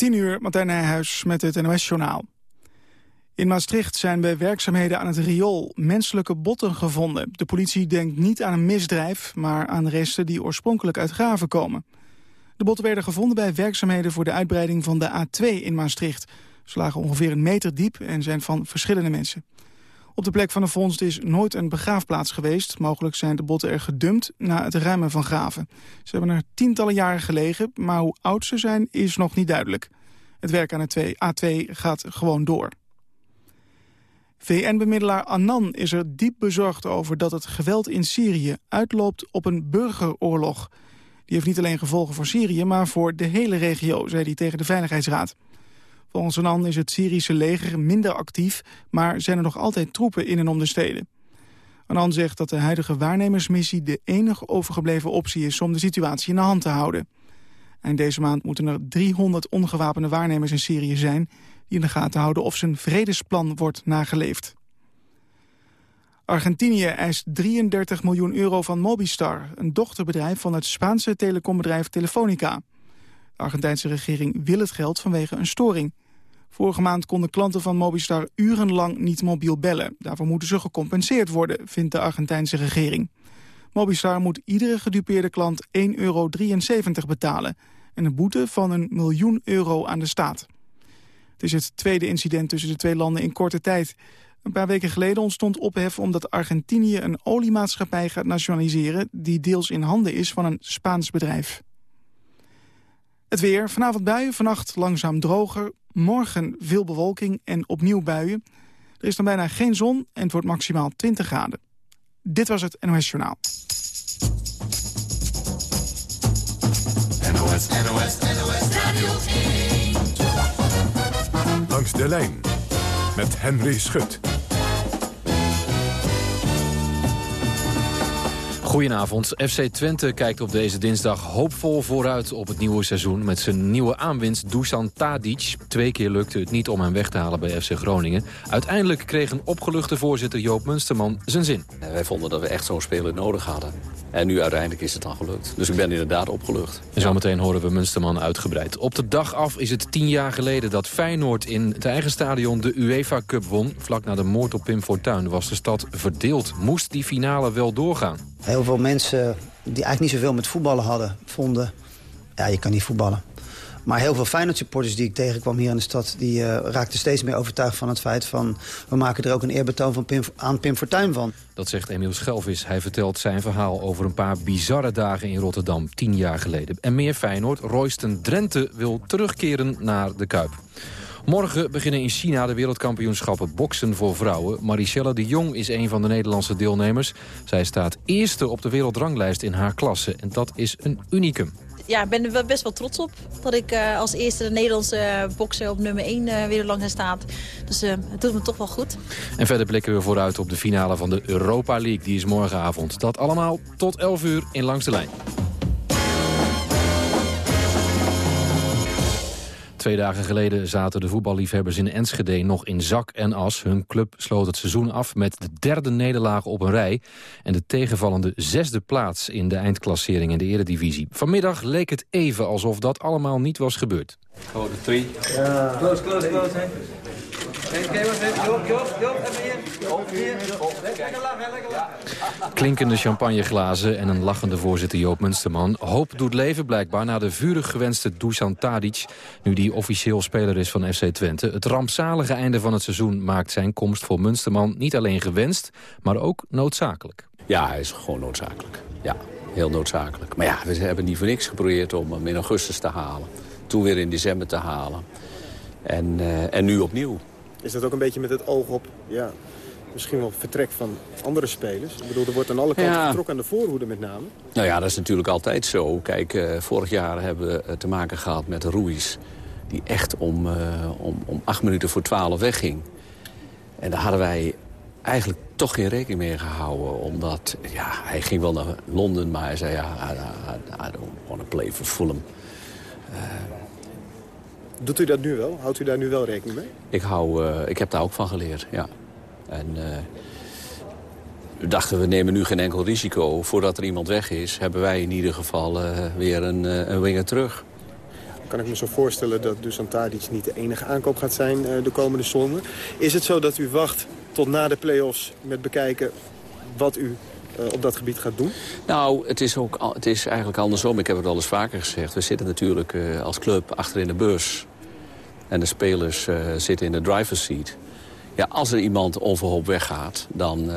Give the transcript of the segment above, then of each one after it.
10 uur, Martijn Nijhuis met het NOS-journaal. In Maastricht zijn bij werkzaamheden aan het riool menselijke botten gevonden. De politie denkt niet aan een misdrijf, maar aan resten die oorspronkelijk uit graven komen. De botten werden gevonden bij werkzaamheden voor de uitbreiding van de A2 in Maastricht. Ze lagen ongeveer een meter diep en zijn van verschillende mensen. Op de plek van de vondst is nooit een begraafplaats geweest. Mogelijk zijn de botten er gedumpt na het ruimen van graven. Ze hebben er tientallen jaren gelegen, maar hoe oud ze zijn is nog niet duidelijk. Het werk aan de A2 gaat gewoon door. VN-bemiddelaar Annan is er diep bezorgd over dat het geweld in Syrië uitloopt op een burgeroorlog. Die heeft niet alleen gevolgen voor Syrië, maar voor de hele regio, zei hij tegen de Veiligheidsraad. Volgens Annan is het Syrische leger minder actief, maar zijn er nog altijd troepen in en om de steden. Annan zegt dat de huidige waarnemersmissie de enige overgebleven optie is om de situatie in de hand te houden. En deze maand moeten er 300 ongewapende waarnemers in Syrië zijn... die in de gaten houden of zijn vredesplan wordt nageleefd. Argentinië eist 33 miljoen euro van Mobistar... een dochterbedrijf van het Spaanse telecombedrijf Telefonica. De Argentijnse regering wil het geld vanwege een storing. Vorige maand konden klanten van Mobistar urenlang niet mobiel bellen. Daarvoor moeten ze gecompenseerd worden, vindt de Argentijnse regering. Mobistar moet iedere gedupeerde klant 1,73 euro betalen... en een boete van een miljoen euro aan de staat. Het is het tweede incident tussen de twee landen in korte tijd. Een paar weken geleden ontstond ophef omdat Argentinië een oliemaatschappij gaat nationaliseren... die deels in handen is van een Spaans bedrijf. Het weer, vanavond buien, vannacht langzaam droger. Morgen veel bewolking en opnieuw buien. Er is dan bijna geen zon en het wordt maximaal 20 graden. Dit was het NOS Journaal. NOS, NOS, NOS Radio 1. Langs de lijn met Henry Schut. Goedenavond. FC Twente kijkt op deze dinsdag hoopvol vooruit op het nieuwe seizoen... met zijn nieuwe aanwinst Dusan Tadic. Twee keer lukte het niet om hem weg te halen bij FC Groningen. Uiteindelijk kreeg een opgeluchte voorzitter Joop Munsterman zijn zin. Wij vonden dat we echt zo'n speler nodig hadden. En nu uiteindelijk is het dan gelukt. Dus ik ben inderdaad opgelucht. En zometeen horen we Munsterman uitgebreid. Op de dag af is het tien jaar geleden dat Feyenoord in het eigen stadion de UEFA Cup won. Vlak na de moord op Pim Fortuyn was de stad verdeeld. Moest die finale wel doorgaan? Heel veel mensen die eigenlijk niet zoveel met voetballen hadden, vonden... ja, je kan niet voetballen. Maar heel veel Feyenoord supporters die ik tegenkwam hier in de stad... die uh, raakten steeds meer overtuigd van het feit van... we maken er ook een eerbetoon van Pim, aan Pim Fortuyn van. Dat zegt Emiel Schelvis. Hij vertelt zijn verhaal over een paar bizarre dagen in Rotterdam... tien jaar geleden. En meer Feyenoord, Royston Drenthe wil terugkeren naar de Kuip. Morgen beginnen in China de wereldkampioenschappen boksen voor vrouwen. Maricelle de Jong is een van de Nederlandse deelnemers. Zij staat eerste op de wereldranglijst in haar klasse. En dat is een unicum ja, ik ben er best wel trots op dat ik uh, als eerste de Nederlandse bokser op nummer 1 uh, wereldlang staat. Dus uh, het doet me toch wel goed. En verder blikken we vooruit op de finale van de Europa League. Die is morgenavond. Dat allemaal tot 11 uur in Langs de Lijn. Twee dagen geleden zaten de voetballiefhebbers in Enschede nog in zak en as. Hun club sloot het seizoen af met de derde nederlaag op een rij... en de tegenvallende zesde plaats in de eindklassering in de eredivisie. Vanmiddag leek het even alsof dat allemaal niet was gebeurd. Code 3. Ja. Close, close, close. Klinkende champagneglazen en een lachende voorzitter Joop Munsterman. Hoop doet leven blijkbaar na de vurig gewenste Dusan Tadic... nu die officieel speler is van FC Twente. Het rampzalige einde van het seizoen maakt zijn komst voor Munsterman... niet alleen gewenst, maar ook noodzakelijk. Ja, hij is gewoon noodzakelijk. Ja, heel noodzakelijk. Maar ja, we hebben niet voor niks geprobeerd om hem in augustus te halen. Toen weer in december te halen. En, uh, en nu opnieuw. Is dat ook een beetje met het oog op ja, misschien wel vertrek van andere spelers? Ik bedoel, er wordt aan alle kanten ja. vertrokken aan de voorhoede met name. Nou ja, dat is natuurlijk altijd zo. Kijk, uh, vorig jaar hebben we te maken gehad met Ruiz... die echt om, uh, om, om acht minuten voor twaalf wegging. En daar hadden wij eigenlijk toch geen rekening mee gehouden. Omdat, ja, hij ging wel naar Londen, maar hij zei... ja, I, I, I don't want to play for Fulham. Uh, Doet u dat nu wel? Houdt u daar nu wel rekening mee? Ik, hou, uh, ik heb daar ook van geleerd, ja. En uh, we dachten, we nemen nu geen enkel risico. Voordat er iemand weg is, hebben wij in ieder geval uh, weer een, een winger terug. kan ik me zo voorstellen dat Dusan Tadic niet de enige aankoop gaat zijn de komende zomer. Is het zo dat u wacht tot na de play-offs met bekijken wat u op dat gebied gaat doen? Nou, het is, ook, het is eigenlijk andersom. Ik heb het al eens vaker gezegd. We zitten natuurlijk als club achter in de bus. En de spelers zitten in de driver's seat. Ja, als er iemand onverhoopt weggaat, dan,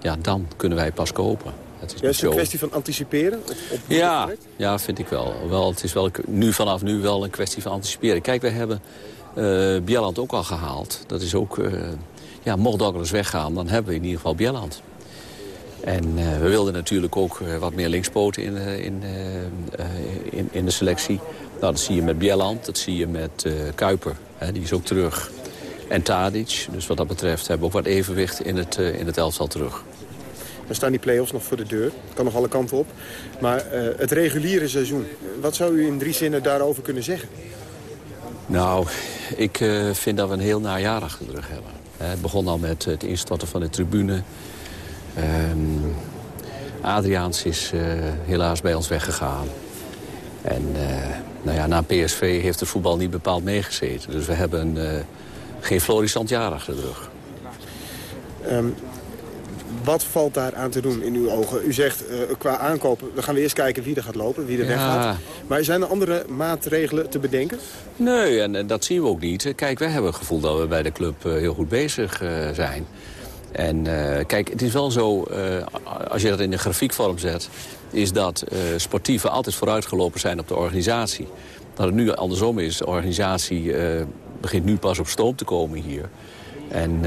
ja, dan kunnen wij pas kopen. Het is, ja, is een kwestie van anticiperen? Op, op ja, ja, vind ik wel. wel. Het is wel nu, vanaf nu wel een kwestie van anticiperen. Kijk, we hebben uh, Bieland ook al gehaald. Dat is ook, uh, ja, mocht Douglas weggaan, dan hebben we in ieder geval Bieland. En uh, we wilden natuurlijk ook wat meer linkspoten in, in, in, in, de selectie. Nou, dat zie je met Bieland, dat zie je met Kuiper. Hè, die is ook terug. En Tadic. Dus wat dat betreft hebben we ook wat evenwicht in het, in het elftal terug. Dan staan die play-offs nog voor de deur. Het kan nog alle kanten op. Maar het reguliere seizoen, wat zou u in drie zinnen daarover kunnen zeggen? Nou, ik uh, vind dat we een heel najaar achter de rug hebben. Het begon al met het instorten van de tribune. Um, Adriaans is helaas bij ons weggegaan. En nou ja, na PSV heeft het voetbal niet bepaald meegezeten. Dus we hebben geen florissant jaar achter de rug. Um, wat valt daar aan te doen in uw ogen? U zegt uh, qua aankopen, dan gaan we eerst kijken wie er gaat lopen, wie er ja. weggaat. Maar zijn er andere maatregelen te bedenken? Nee, en, dat zien we ook niet. Kijk, wij hebben het gevoel dat we bij de club uh, heel goed bezig uh, zijn. En kijk, het is wel zo, als je dat in de grafiekvorm zet... is dat sportieven altijd vooruitgelopen zijn op de organisatie. Dat het nu andersom is, de organisatie begint nu pas op stoom te komen hier. En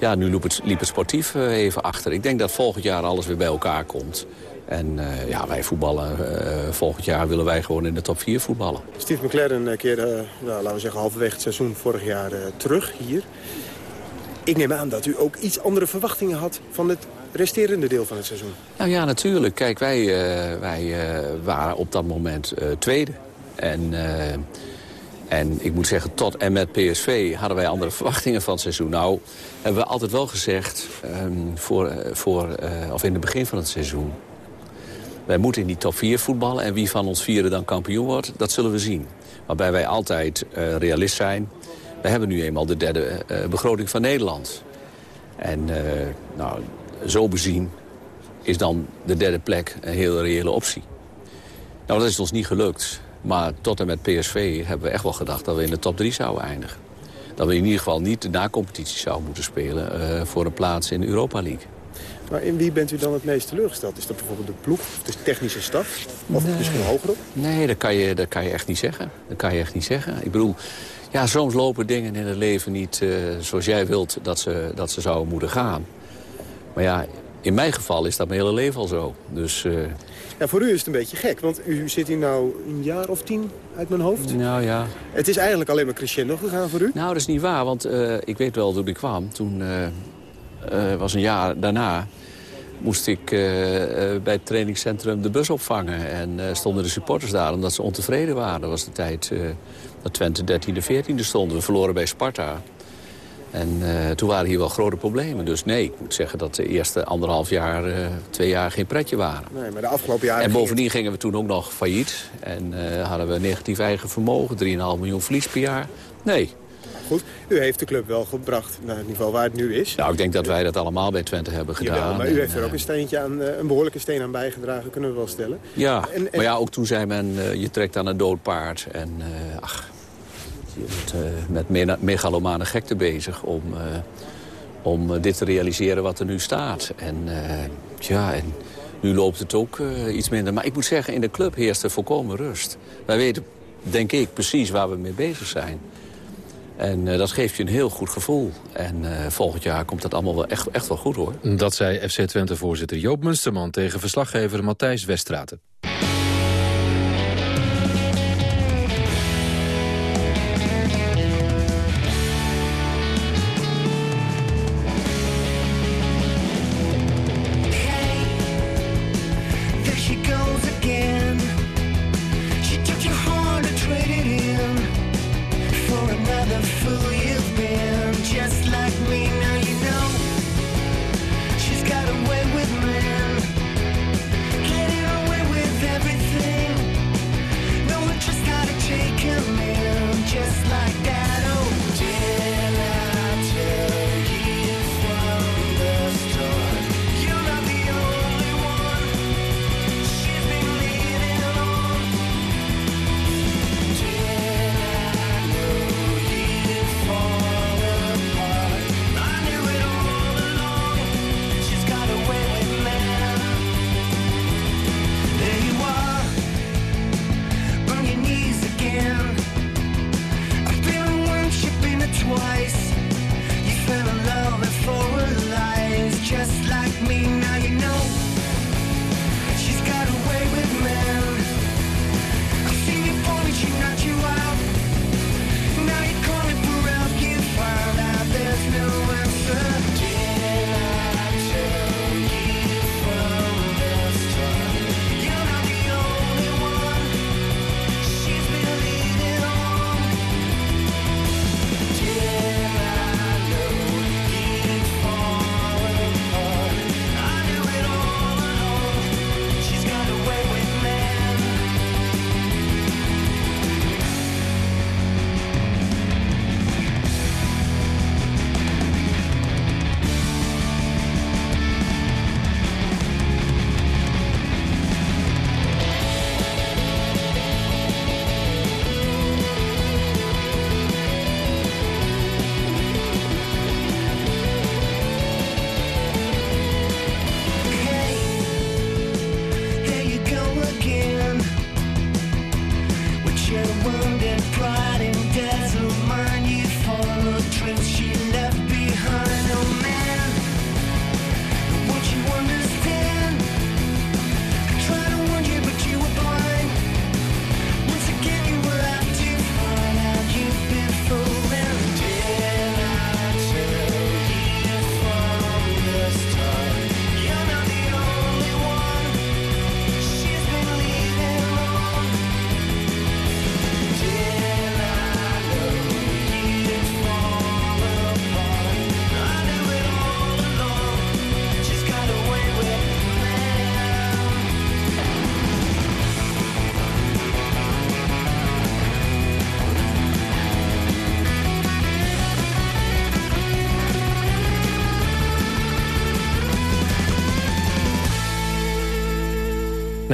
ja, nu liep het, liep sportief eh, even achter. Ik denk dat volgend jaar alles weer bij elkaar komt. En ja, wij voetballen. Volgend jaar willen wij gewoon in de top 4 voetballen. Steve McLaren een keer, uh, laten we zeggen, halverwege het seizoen vorig jaar terug hier. Ik neem aan dat u ook iets andere verwachtingen had van het resterende deel van het seizoen. Nou ja, natuurlijk. Kijk, wij, wij waren op dat moment tweede. En en ik moet zeggen, tot en met PSV hadden wij andere verwachtingen van het seizoen. Nou, hebben we altijd wel gezegd, um, voor, eh, voor, of in het begin van het seizoen... wij moeten in die top 4 voetballen en wie van ons vieren dan kampioen wordt, dat zullen we zien. Waarbij wij altijd realist zijn. We hebben nu eenmaal de derde uh, begroting van Nederland. En nou, zo bezien is dan de derde plek een heel reële optie. Nou, dat is ons niet gelukt. Maar tot en met PSV hebben we echt wel gedacht dat we in de top 3 zouden eindigen. Dat we in ieder geval niet de na-competitie zouden moeten spelen uh, voor een plaats in de Europa League. Maar in wie bent u dan het meest teleurgesteld? Is dat bijvoorbeeld de ploeg, of de technische staf? Of nee. misschien hoger op? Nee, dat kan, je, dat kan je echt niet zeggen. Dat kan je echt niet zeggen. Ik bedoel, ja, soms lopen dingen in het leven niet uh, zoals jij wilt dat ze, dat ze zouden moeten gaan. Maar ja, in mijn geval is dat mijn hele leven al zo. Dus... Uh, ja, voor u is het een beetje gek, want u zit hier nou een jaar of tien uit mijn hoofd. Nou ja. Het is eigenlijk alleen maar crescendo gegaan voor u? Nou, dat is niet waar, want uh, ik weet wel toen ik kwam. Toen uh, was een jaar daarna moest ik bij het trainingscentrum de bus opvangen. En stonden de supporters daar omdat ze ontevreden waren. Dat was de tijd dat Twente 13e, 14e stonden. We verloren bij Sparta. En uh, toen waren hier wel grote problemen. Dus nee, ik moet zeggen dat de eerste anderhalf jaar, uh, twee jaar geen pretje waren. Nee, maar de afgelopen jaren... En bovendien gingen we toen ook nog failliet. En uh, hadden we negatief eigen vermogen, 3,5 miljoen verlies per jaar. Nee. Goed, u heeft de club wel gebracht naar het niveau waar het nu is. Nou, ik denk dat wij dat allemaal bij Twente hebben gedaan. Jawel, maar u heeft er ook een, steentje aan, een behoorlijke steen aan bijgedragen, kunnen we wel stellen. Ja, en, en... maar ja, ook toen zei men, je trekt aan een dood paard. En ach, bent uh, met megalomane gekte bezig om, uh, om uh, dit te realiseren wat er nu staat. En ja, en nu loopt het ook iets minder. Maar ik moet zeggen, in de club heerst er volkomen rust. Wij weten, denk ik, precies waar we mee bezig zijn. En dat geeft je een heel goed gevoel. En volgend jaar komt dat allemaal wel echt, echt wel goed, hoor. Dat zei FC Twente-voorzitter Joop Munsterman... tegen verslaggever Matthijs Westraten.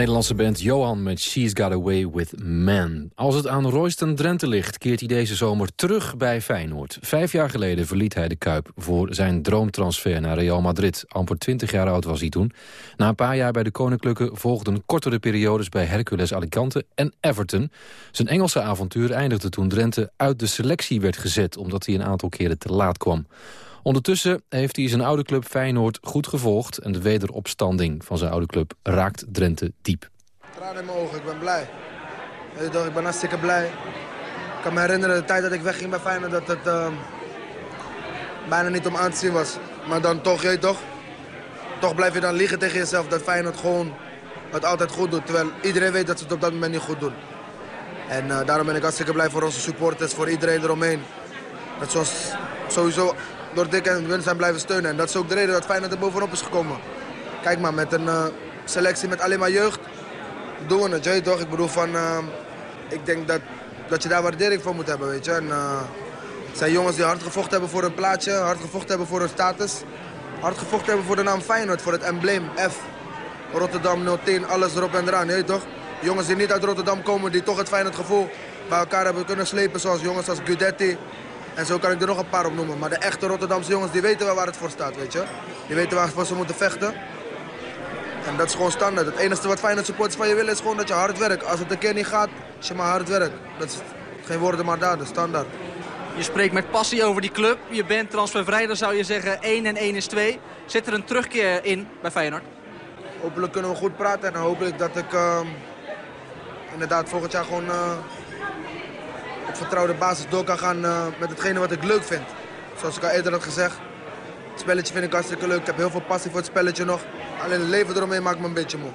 Nederlandse band Johan met She's Got Away With Man. Als het aan Royston Drenthe ligt, keert hij deze zomer terug bij Feyenoord. Vijf jaar geleden verliet hij de Kuip voor zijn droomtransfer naar Real Madrid. Amper 20 jaar oud was hij toen. Na een paar jaar bij de Koninklijke volgden kortere periodes bij Hercules Alicante en Everton. Zijn Engelse avontuur eindigde toen Drenthe uit de selectie werd gezet... omdat hij een aantal keren te laat kwam. Ondertussen heeft hij zijn oude club Feyenoord goed gevolgd... en de wederopstanding van zijn oude club raakt Drenthe diep. Tranen in mijn ogen, ik ben blij. ik ben hartstikke blij. Ik kan me herinneren de tijd dat ik wegging bij Feyenoord... dat het uh, bijna niet om aan te zien was. Maar dan toch, je toch? Toch blijf je dan liegen tegen jezelf dat Feyenoord gewoon het altijd goed doet. Terwijl iedereen weet dat ze het op dat moment niet goed doen. En uh, daarom ben ik hartstikke blij voor onze supporters, voor iedereen eromheen. Dat zoals sowieso door Dick en Win zijn blijven steunen. En dat is ook de reden dat Feyenoord er bovenop is gekomen. Kijk maar, met een uh, selectie met alleen maar jeugd doen we het, je toch? Ik bedoel van, uh, ik denk dat, dat je daar waardering voor moet hebben, weet je. En, uh, het zijn jongens die hard gevochten hebben voor een plaatje, hard gevochten hebben voor hun status. Hard gevochten hebben voor de naam Feyenoord, voor het embleem F. Rotterdam 010, alles erop en eraan, je toch? Jongens die niet uit Rotterdam komen, die toch het Feyenoord gevoel bij elkaar hebben kunnen slepen. Zoals jongens als Gudetti, en zo kan ik er nog een paar op noemen. Maar de echte Rotterdamse jongens, die weten wel waar het voor staat, weet je. Die weten waarvoor ze moeten vechten. En dat is gewoon standaard. Het enige wat Feyenoord supporters van je willen is gewoon dat je hard werkt. Als het een keer niet gaat, als je maar hard werkt. Dat is geen woorden maar daden, standaard. Je spreekt met passie over die club. Je bent transfervrij, dan zou je zeggen 1 en 1 is 2. Zit er een terugkeer in bij Feyenoord? Hopelijk kunnen we goed praten en hopelijk dat ik uh, inderdaad volgend jaar gewoon... Uh, op vertrouwde basis door kan gaan uh, met hetgene wat ik leuk vind. Zoals ik al eerder had gezegd. Het spelletje vind ik hartstikke leuk. Ik heb heel veel passie voor het spelletje nog. Alleen het leven eromheen maakt me een beetje moe.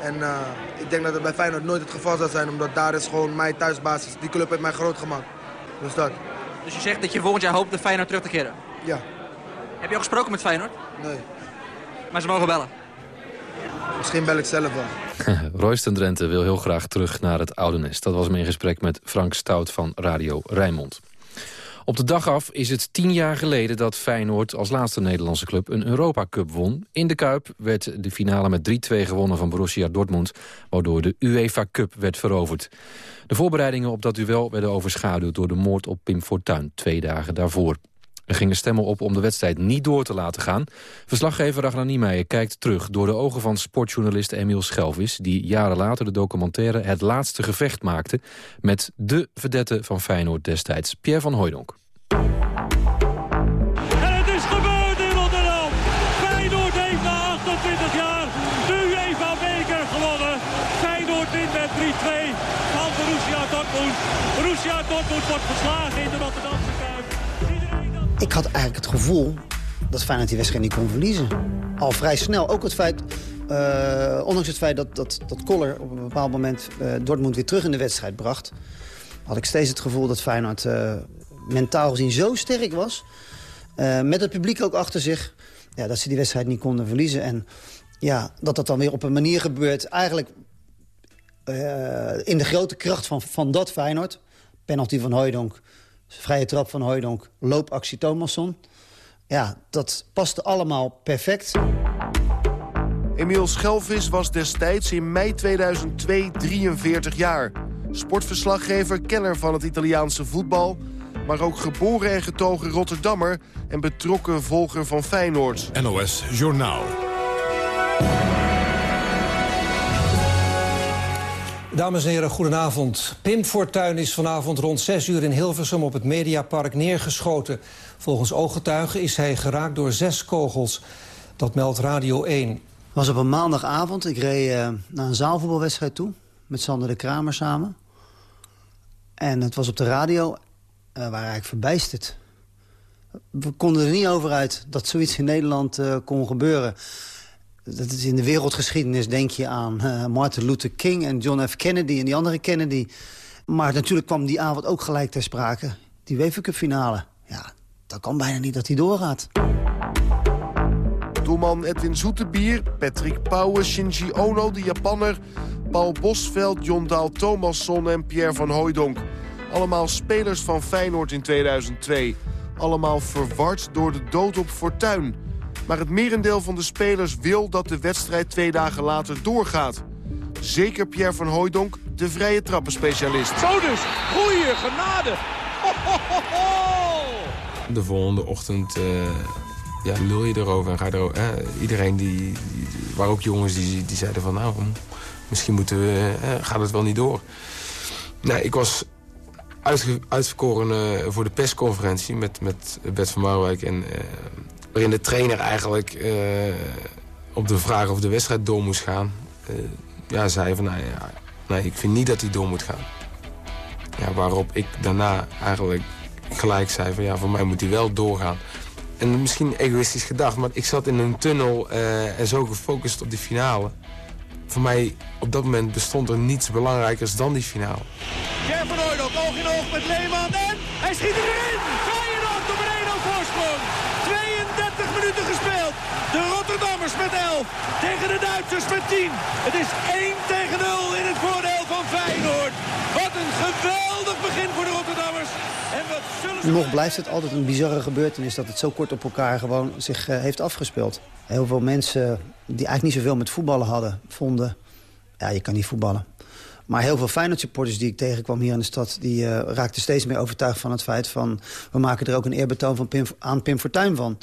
En uh, ik denk dat het bij Feyenoord nooit het geval zal zijn. Omdat daar is gewoon mijn thuisbasis. Die club heeft mij groot gemaakt. Dus dat. Dus je zegt dat je volgend jaar hoopt de Feyenoord terug te keren? Ja. Heb je al gesproken met Feyenoord? Nee. Maar ze mogen bellen? Misschien bel ik zelf wel. Royston Drenthe wil heel graag terug naar het oude nest. Dat was in gesprek met Frank Stout van Radio Rijnmond. Op de dag af is het tien jaar geleden dat Feyenoord als laatste Nederlandse club een Europa Cup won. In de Kuip werd de finale met 3-2 gewonnen van Borussia Dortmund, waardoor de UEFA Cup werd veroverd. De voorbereidingen op dat duel werden overschaduwd door de moord op Pim Fortuyn twee dagen daarvoor. Er gingen stemmen op om de wedstrijd niet door te laten gaan. Verslaggever Ragnar Niemeyer kijkt terug door de ogen van sportjournalist Emiel Schelvis... die jaren later de documentaire Het Laatste Gevecht maakte... met de vedette van Feyenoord destijds, Pierre van Hooijdonk. Het is gebeurd in Rotterdam. Feyenoord heeft na 28 jaar de UEFA Beker gewonnen. Feyenoord wint met 3-2 van Borussia Dortmund. Borussia Dortmund wordt verslagen in Kuip. Ik had eigenlijk het gevoel dat Feyenoord die wedstrijd niet kon verliezen. Al vrij snel. Ook het feit, uh, ondanks het feit dat, dat, dat Koller op een bepaald moment uh, Dortmund weer terug in de wedstrijd bracht... had ik steeds het gevoel dat Feyenoord uh, mentaal gezien zo sterk was. met het publiek ook achter zich. Ja, dat ze die wedstrijd niet konden verliezen. En ja, dat dat dan weer op een manier gebeurt. Eigenlijk in de grote kracht van, van dat Feyenoord. Penalty van Hooijdonk vrije trap van Hooydonk, loopactie Thomasson. Ja, dat paste allemaal perfect. Emiel Schelvis was destijds in mei 2002 43 jaar. Sportverslaggever, kenner van het Italiaanse voetbal... maar ook geboren en getogen Rotterdammer... en betrokken volger van Feyenoord. NOS Journaal. Dames en heren, goedenavond. Pim Fortuyn is vanavond rond 6 uur in Hilversum op het Mediapark neergeschoten. Volgens ooggetuigen is hij geraakt door zes kogels. Dat meldt Radio 1. Het was op een maandagavond. Ik reed uh, naar een zaalvoetbalwedstrijd toe. Met Sander de Kramer samen. En het was op de radio. Uh, waar eigenlijk verbijsterd. We konden er niet over uit dat zoiets in Nederland uh, kon gebeuren. Dat is in de wereldgeschiedenis denk je aan uh, Martin Luther King en John F. Kennedy en die andere Kennedy. Maar natuurlijk kwam die avond ook gelijk ter sprake. Die UEFA Cup finale. Ja, dat kan bijna niet dat hij doorgaat. Doelman Edwin Zoetebier, Patrick Pauwen, Shinji Ono, de Japanner... Paul Bosveld, John Daal Thomasson en Pierre van Hooijdonk. Allemaal spelers van Feyenoord in 2002. Allemaal verward door de dood op Fortuin... Maar het merendeel van de spelers wil dat de wedstrijd twee dagen later doorgaat. Zeker Pierre van Hooijdonk, de vrije trappenspecialist. Zo dus, goeie genade. De volgende ochtend uh, ja, lul je erover en ga erover. Eh, iedereen die, die, waar ook jongens die, die zeiden van nou, misschien moeten we, eh, gaat het wel niet door. Nou, ik was uitge, uitverkoren voor de persconferentie met, met Bert van Marwijk. En, waarin de trainer eigenlijk op de vraag of de wedstrijd door moest gaan... ja, zei van nou, ja, nee, ik vind niet dat hij door moet gaan. Ja, waarop ik daarna eigenlijk gelijk zei van ja, voor mij moet hij wel doorgaan. En misschien egoïstisch gedacht, maar ik zat in een tunnel uh, en zo gefocust op die finale. Voor mij op dat moment bestond er niets belangrijkers dan die finale. Ger van Hooydonk, oog in oog met Leeman en hij schiet erin! Feyenoord op een 1 voorsprong. 32 minuten gespeeld. De Rotterdammers met 11 tegen de Duitsers met 10. Het is 1 tegen 0 in het voordeel van Feyenoord. Wat een geweldig begin voor de Rotterdammers. Nog blijft het altijd een bizarre gebeurtenis dat het zo kort op elkaar gewoon zich uh, heeft afgespeeld. Heel veel mensen die eigenlijk niet zoveel met voetballen hadden, vonden... ja, je kan niet voetballen. Maar heel veel Feyenoord supporters die ik tegenkwam hier in de stad... die uh, raakten steeds meer overtuigd van het feit van... we maken er ook een eerbetoon van Pim, aan Pim Fortuyn van.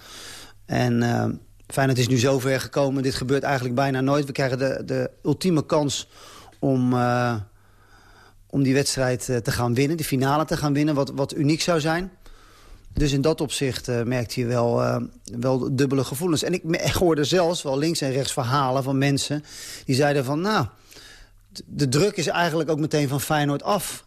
En uh, Feyenoord is nu zover gekomen. Dit gebeurt eigenlijk bijna nooit. We krijgen de, de ultieme kans om... Uh, om die wedstrijd eh, te gaan winnen, de finale te gaan winnen, wat, wat uniek zou zijn. Dus in dat opzicht uh, merkte je wel, wel dubbele gevoelens. En ik hoorde zelfs wel links en rechts verhalen van mensen... die zeiden van, nou, de druk is eigenlijk ook meteen van Feyenoord af.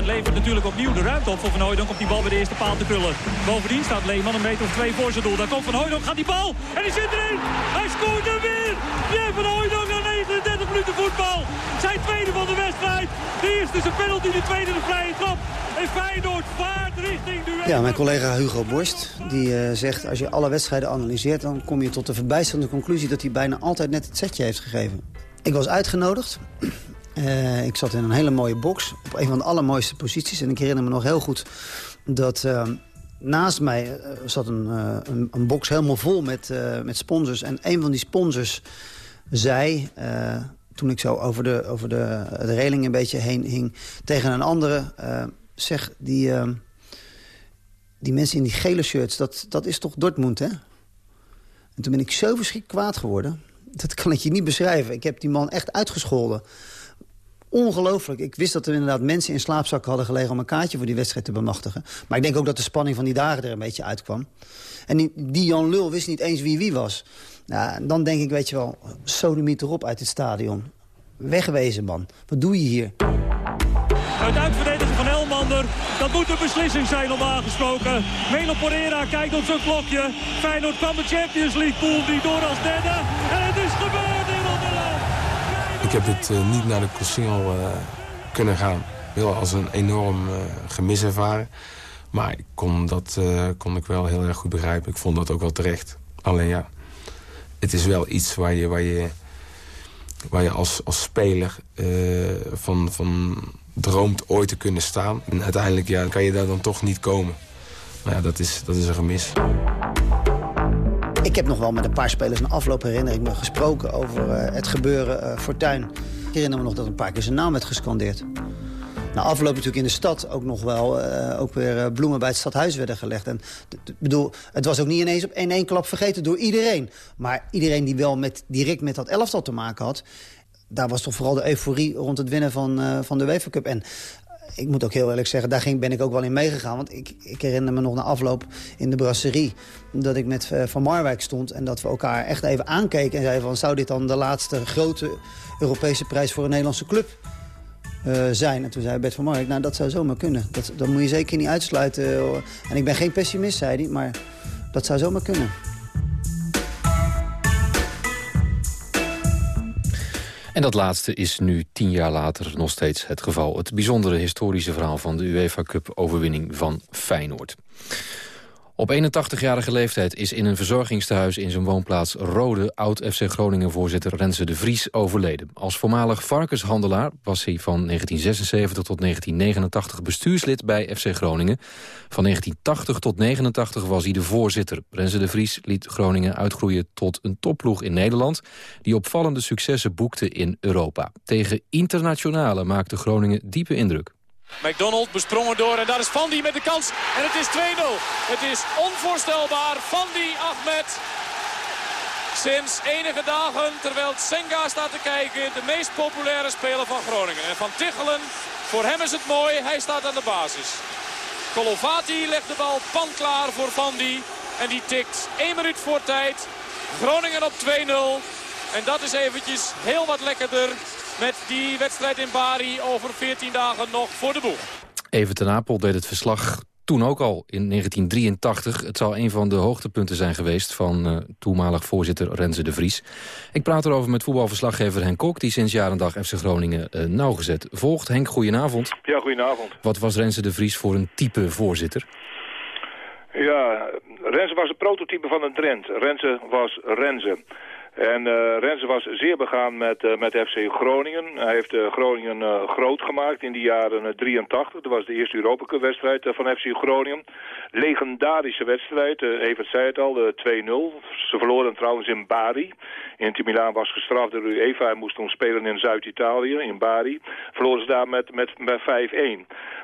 Het levert natuurlijk opnieuw de ruimte op voor Van Hooydonk op die bal bij de eerste paal te krullen. Bovendien staat Leeman een meter of twee voor zijn doel. Daar komt Van Hooydonk, gaat die bal en die zit erin. Hij scoort er weer. Pierre Van Hooydonk na 39 minuten voetbal. Zijn tweede van de wedstrijd. De eerste is een penalty, de tweede de vrije trap. En Feyenoord vaart richting duel. Ja, mijn collega Hugo Borst die uh, zegt... als je alle wedstrijden analyseert... dan kom je tot de verbijsterende conclusie... dat hij bijna altijd net het setje heeft gegeven. Ik was uitgenodigd. Uh, ik zat in een hele mooie box. Op een van de allermooiste posities. En ik herinner me nog heel goed dat... Uh, naast mij zat een, een, een, box helemaal vol met, met sponsors. En een van die sponsors zei toen ik zo over de, over de, de reling een beetje heen hing... tegen een andere, zeg, die, uh, die mensen in die gele shirts... Dat, dat is toch Dortmund, hè? En toen ben ik zo verschrikkelijk kwaad geworden. Dat kan ik je niet beschrijven. Ik heb die man echt uitgescholden. Ongelooflijk. Ik wist dat er inderdaad mensen in slaapzakken hadden gelegen... om een kaartje voor die wedstrijd te bemachtigen. Maar ik denk ook dat de spanning van die dagen er een beetje uitkwam. En die, Jan Lul wist niet eens wie wie was. Nou, dan denk ik, weet je wel, sodomiet erop uit het stadion. Wegwezen, man. Wat doe je hier? Het uitverdedigen van Elmander, dat moet een beslissing zijn normaal aangesproken. Melo Pereira kijkt op zijn klokje. Feyenoord kwam de Champions League pool die door als derde. En Ik heb dit uh, niet naar de Cossingel uh, kunnen gaan. Wel als een enorm uh, gemis ervaren. Maar ik kon dat kon ik wel heel erg goed begrijpen. Ik vond dat ook wel terecht. Alleen ja, het is wel iets waar je, waar je, waar je als, als speler van, van droomt ooit te kunnen staan. En uiteindelijk ja, kan je daar dan toch niet komen. Maar ja, dat is, dat is een gemis. Ik heb nog wel met een paar spelers een afloop herinner ik me gesproken over uh, het gebeuren uh, Fortuin. Ik herinner me nog dat een paar keer zijn naam werd gescandeerd. Na afloop natuurlijk in de stad ook nog wel uh, ook weer bloemen bij het stadhuis werden gelegd. En bedoel, het was ook niet ineens op in één klap vergeten door iedereen. Maar iedereen die wel met, direct met dat elftal te maken had... daar was toch vooral de euforie rond het winnen van, van de UEFA Cup. En ik moet ook heel eerlijk zeggen, daar ging, ben ik ook wel in meegegaan. Want ik, ik herinner me nog na afloop in de brasserie... dat ik met Van Marwijk stond en dat we elkaar echt even aankeken... en zeiden van, zou dit dan de laatste grote Europese prijs voor een Nederlandse club uh, zijn. En toen zei Bert van Mark, nou dat zou zomaar kunnen. Dat, dat moet je zeker niet uitsluiten. En ik ben geen pessimist, zei hij, maar dat zou zomaar kunnen. En dat laatste is nu tien jaar later nog steeds het geval. Het bijzondere historische verhaal van de UEFA Cup overwinning van Feyenoord. Op 81-jarige leeftijd is in een verzorgingstehuis in zijn woonplaats Rode... oud-FC Groningen-voorzitter Renze de Vries overleden. Als voormalig varkenshandelaar was hij van 1976 tot 1989 bestuurslid bij FC Groningen. Van 1980 tot 1989 was hij de voorzitter. Renze de Vries liet Groningen uitgroeien tot een topploeg in Nederland... die opvallende successen boekte in Europa. Tegen internationale maakte Groningen diepe indruk. McDonald besprongen door en daar is Fandi met de kans. En het is 2-0. Het is onvoorstelbaar. Fandi Ahmed. Sinds enige dagen, terwijl Senga staat te kijken, de meest populaire speler van Groningen. En Van Tichelen, voor hem is het mooi, hij staat aan de basis. Kolovati legt de bal panklaar voor Fandi. En die tikt 1 minuut voor tijd. Groningen op 2-0. En dat is eventjes heel wat lekkerder met die wedstrijd in Bari over 14 dagen nog voor de boeg. Even ten Apel deed het verslag toen ook al in 1983. Het zal een van de hoogtepunten zijn geweest van uh, toenmalig voorzitter Renze de Vries. Ik praat erover met voetbalverslaggever Henk Kok... die sinds jaar en dag FC Groningen uh, nauwgezet volgt. Henk, goedenavond. Ja, goedenavond. Wat was Renze de Vries voor een type voorzitter? Ja, Renze was een prototype van een trend. Renze was Renze. En uh, was zeer begaan met, uh, met FC Groningen. Hij heeft uh, Groningen groot gemaakt in die jaren 83. Dat was de eerste Europacup-wedstrijd van FC Groningen. Legendarische wedstrijd, Evert zei het al, 2-0. Ze verloren trouwens in Bari. Inter Milaan was gestraft door UEFA. Hij moest toen spelen in Zuid-Italië, in Bari. Verloren ze daar met, met, met 5-1.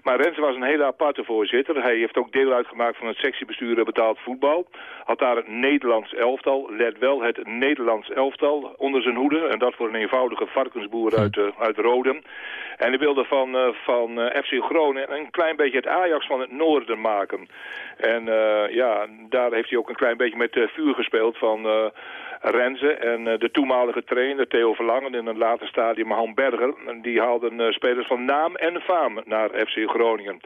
Maar Renze was een hele aparte voorzitter. Hij heeft ook deel uitgemaakt van het sectiebestuur betaald voetbal. Had daar het Nederlands elftal, let wel het Nederlands elftal onder zijn hoede. En dat voor een eenvoudige varkensboer uit, uh, uit Roden. En hij wilde van, uh, van uh, FC Groningen een klein beetje het Ajax van het noorden maken. En ja, daar heeft hij ook een klein beetje met vuur gespeeld van... Renze en de toenmalige trainer Theo Verlangen in een later stadium Han Berger. Die haalden spelers van naam en faam naar FC Groningen.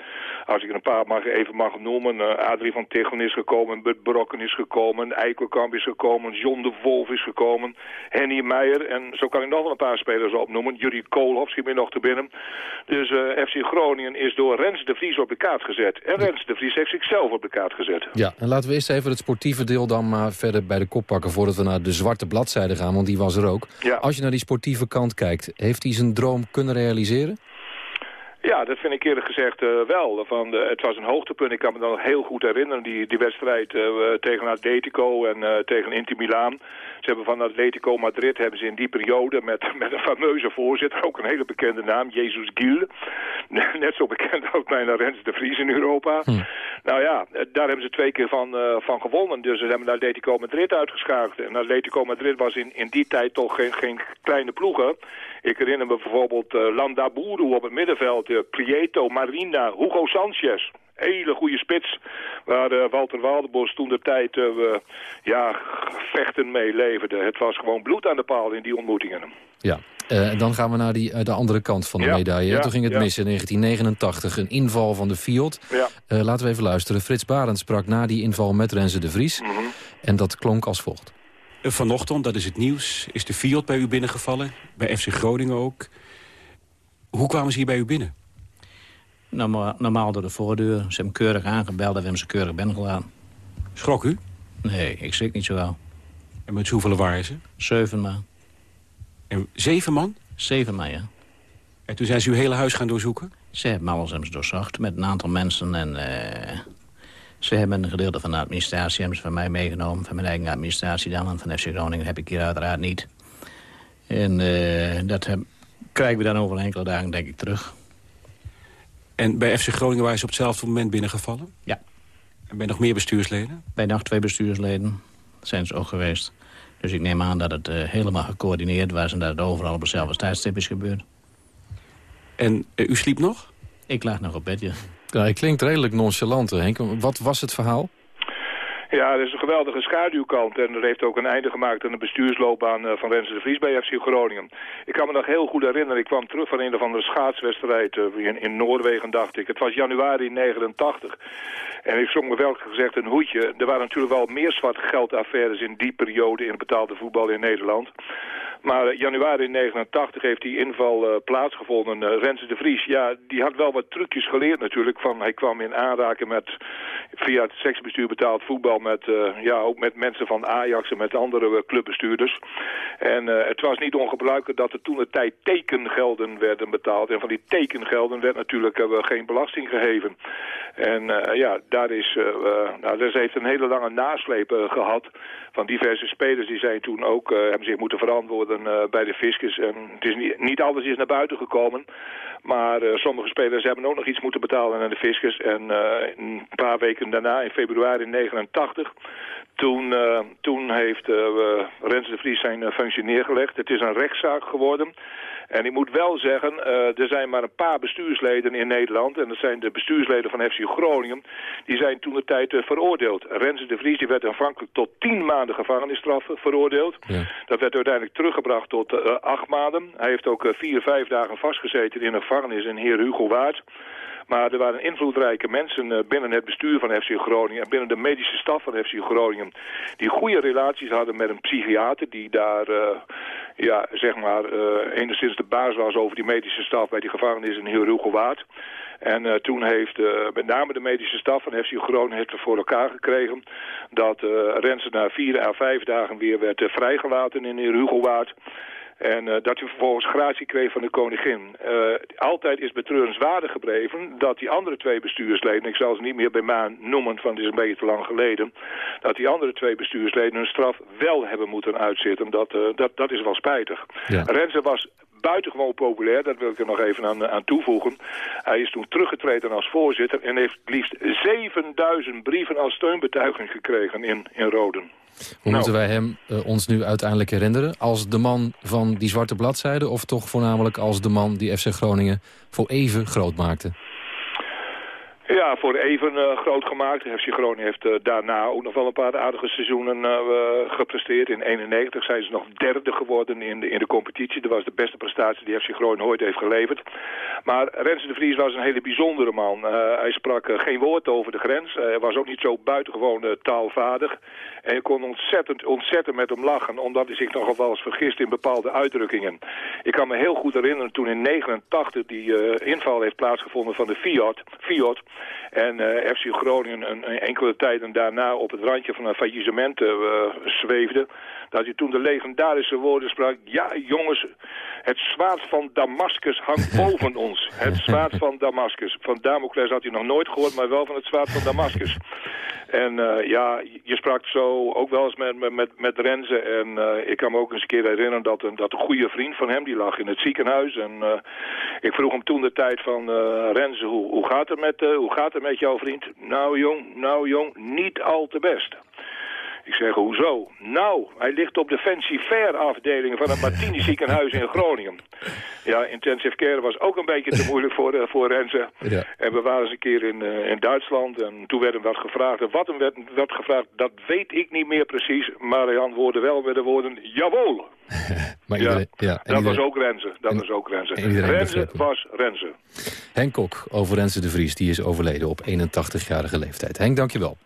Als ik een paar mag, even mag noemen. Adrie van Tichelen is gekomen, Bud Brokken is gekomen, Eikelkamp is gekomen, John de Wolf is gekomen, Henny Meijer en zo kan ik nog wel een paar spelers opnoemen. Jurie Koolhoff schiet me nog te binnen. Dus FC Groningen is door Rens de Vries op de kaart gezet. En Rens de Vries heeft zichzelf op de kaart gezet. Ja, en laten we eerst even het sportieve deel dan maar verder bij de kop pakken... voordat we naar de zwarte bladzijde gaan, want die was er ook. Ja. Als je naar die sportieve kant kijkt, heeft hij zijn droom kunnen realiseren? Ja, dat vind ik eerlijk gezegd uh, wel. Van, uh, het was een hoogtepunt. Ik kan me dan heel goed herinneren, die, die wedstrijd uh, tegen Atletico en tegen Inter Milaan. Ze hebben van Atletico Madrid hebben ze in die periode met, met een fameuze voorzitter, ook een hele bekende naam, Jezus Gil. Net zo bekend als bijna Rens de Vries in Europa. Hm. Nou ja, daar hebben ze twee keer van, van gewonnen. Dus ze hebben Atletico Madrid uitgeschakeld. En Atletico Madrid was in, in die tijd toch geen, geen kleine ploegen. Ik herinner me bijvoorbeeld uh, Landaburu op het middenveld, uh, Prieto, Marina, Hugo Sanchez. Hele goede spits, waar uh, Walter Waldebos toen de tijd ja, vechten mee leverde. Het was gewoon bloed aan de paal in die ontmoetingen. Ja, en dan gaan we naar die, de andere kant van de ja, medaille. ja, toen ging het ja. mis in 1989, een inval van de Fiat. Ja. laten we even luisteren. Frits Barend sprak na die inval met Renze de Vries. Mhm. En dat klonk als volgt. Vanochtend, dat is het nieuws, is de Fiat bij u binnengevallen. Bij FC Groningen ook. Hoe kwamen ze hier bij u binnen? Normaal, normaal door de voordeur. Ze hebben keurig aangebeld en we hebben ze keurig binnengelaten. Schrok u? Nee, ik schrik niet zo wel. En met hoeveel waren ze? Zeven man. En zeven man? Zeven man, ja. En toen zijn ze uw hele huis gaan doorzoeken? Ze hebben alles hebben ze doorzocht met een aantal mensen en... Uh, ze hebben een gedeelte van de administratie hebben ze van mij meegenomen. Van mijn eigen administratie dan. En van FC Groningen heb ik hier uiteraard niet. En uh, dat heb, krijgen we dan over enkele dagen denk ik terug. En bij FC Groningen waren ze op hetzelfde moment binnengevallen? Ja. En bij nog meer bestuursleden? Bij nog twee bestuursleden zijn ze ook geweest. Dus ik neem aan dat het uh, helemaal gecoördineerd was... en dat het overal op hetzelfde tijdstip is gebeurd. En uh, u sliep nog? Ik lag nog op bedje. Ja, hij klinkt redelijk nonchalant, Henk. Wat was het verhaal? Ja, er is een geweldige schaduwkant. En dat heeft ook een einde gemaakt aan de bestuursloopbaan uh, van Renze de Vries bij FC Groningen. Ik kan me nog heel goed herinneren. Ik kwam terug van een of andere schaatswedstrijd uh, in, Noorwegen, dacht ik. Het was januari 89. En ik zong me wel gezegd een hoedje. Er waren natuurlijk wel meer zwart geldaffaires in die periode in betaalde voetbal in Nederland. Maar uh, januari 89 heeft die inval uh, plaatsgevonden. Uh, Renze de Vries, ja, die had wel wat trucjes geleerd natuurlijk. Van, hij kwam in aanraking met, via het seksbestuur betaald voetbal... met, ja, ook met mensen van Ajax en met andere clubbestuurders. En het was niet ongebruikelijk dat er toen de tijd tekengelden werden betaald. En van die tekengelden werd natuurlijk geen belasting geheven. En ja, daar is, nou, dat heeft een hele lange nasleep gehad van diverse spelers. Die zijn toen ook, hebben zich moeten verantwoorden uh, bij de Fiscus. En het is niet, niet alles is naar buiten gekomen. Maar uh, sommige spelers hebben ook nog iets moeten betalen aan de Fiscus. En uh, een paar weken daarna, in februari 89... Toen, toen heeft Rens de Vries zijn functie neergelegd. Het is een rechtszaak geworden. En ik moet wel zeggen, uh, er zijn maar een paar bestuursleden in Nederland... en dat zijn de bestuursleden van FC Groningen... die zijn toen de tijd uh, veroordeeld. Renze de Vries die werd aanvankelijk tot tien maanden gevangenisstraf veroordeeld. Ja. Dat werd uiteindelijk teruggebracht tot acht maanden. Hij heeft ook vier, vijf dagen vastgezeten in een gevangenis in Heer Hugo Waard... Maar er waren invloedrijke mensen binnen het bestuur van FC Groningen... en binnen de medische staf van FC Groningen... die goede relaties hadden met een psychiater... die daar, uh, ja, zeg maar, uh, enigszins de baas was over die medische staf... bij die gevangenis in heel Rugelwaard. En toen heeft met name de medische staf van FC Groningen het voor elkaar gekregen... dat Rensen na vier à vijf dagen weer werd vrijgelaten in Hugelwaard... En uh, dat hij vervolgens gratie kreeg van de koningin. Uh, altijd is betreurenswaardig gebleven dat die andere twee bestuursleden... ik zal ze niet meer bij maan noemen, want het is een beetje te lang geleden... dat die andere twee bestuursleden hun straf wel hebben moeten uitzitten. Dat, uh, dat, dat is wel spijtig. Ja. Renze was buitengewoon populair, dat wil ik er nog even aan, aan toevoegen. Hij is toen teruggetreden als voorzitter en heeft liefst 7000 brieven als steunbetuiging gekregen in, in Roden. Hoe nou. moeten wij hem uh, ons nu uiteindelijk herinneren? Als de man van die zwarte bladzijde... of toch voornamelijk als de man die FC Groningen voor even groot maakte? Ja, voor even uh, groot gemaakt. FC Groningen heeft uh, daarna ook nog wel een paar aardige seizoenen uh, gepresteerd. In 91 zijn ze nog derde geworden in de, in de competitie. Dat was de beste prestatie die FC Groningen ooit heeft geleverd. Maar Rens de Vries was een hele bijzondere man. hij sprak geen woord over de grens. Hij was ook niet zo buitengewoon taalvaardig. En je kon ontzettend, ontzettend met hem lachen, omdat hij zich nogal wel eens vergist in bepaalde uitdrukkingen. Ik kan me heel goed herinneren toen in 89 die inval heeft plaatsgevonden van de Fiat. Fiat en uh, FC Groningen een, enkele tijden daarna op het randje van een faillissement uh, zweefde. Dat hij toen de legendarische woorden sprak. Ja jongens, het zwaard van Damascus hangt boven ons. Het zwaard van Damascus. Van Damocles had hij nog nooit gehoord, maar wel van het zwaard van Damascus. En uh, ja, je sprak zo ook wel eens met, met, met Renze. En uh, ik kan me ook eens een keer herinneren dat een, dat een goede vriend van hem, die lag in het ziekenhuis. En uh, ik vroeg hem toen de tijd van Renze, hoe, hoe, gaat het met, hoe gaat het met jouw vriend? Nou jong, nou jong, niet al te best. Ik zeg, hoezo? Nou, hij ligt op de fancy fair afdeling van het Martini ziekenhuis in Groningen. Ja, intensive care was ook een beetje te moeilijk voor, uh, voor Renze. Ja. En we waren eens een keer in, uh, in Duitsland en toen werd hem wat gevraagd. En wat hem werd, werd gevraagd, dat weet ik niet meer precies. Maar hij antwoordde wel met de woorden, jawohl. maar iedereen, ja, ja, dat iedereen, was ook Renze. Dat en, was ook Renze. Renze was Renze. Henk Kok over Renze de Vries, die is overleden op 81-jarige leeftijd. Henk, dankjewel.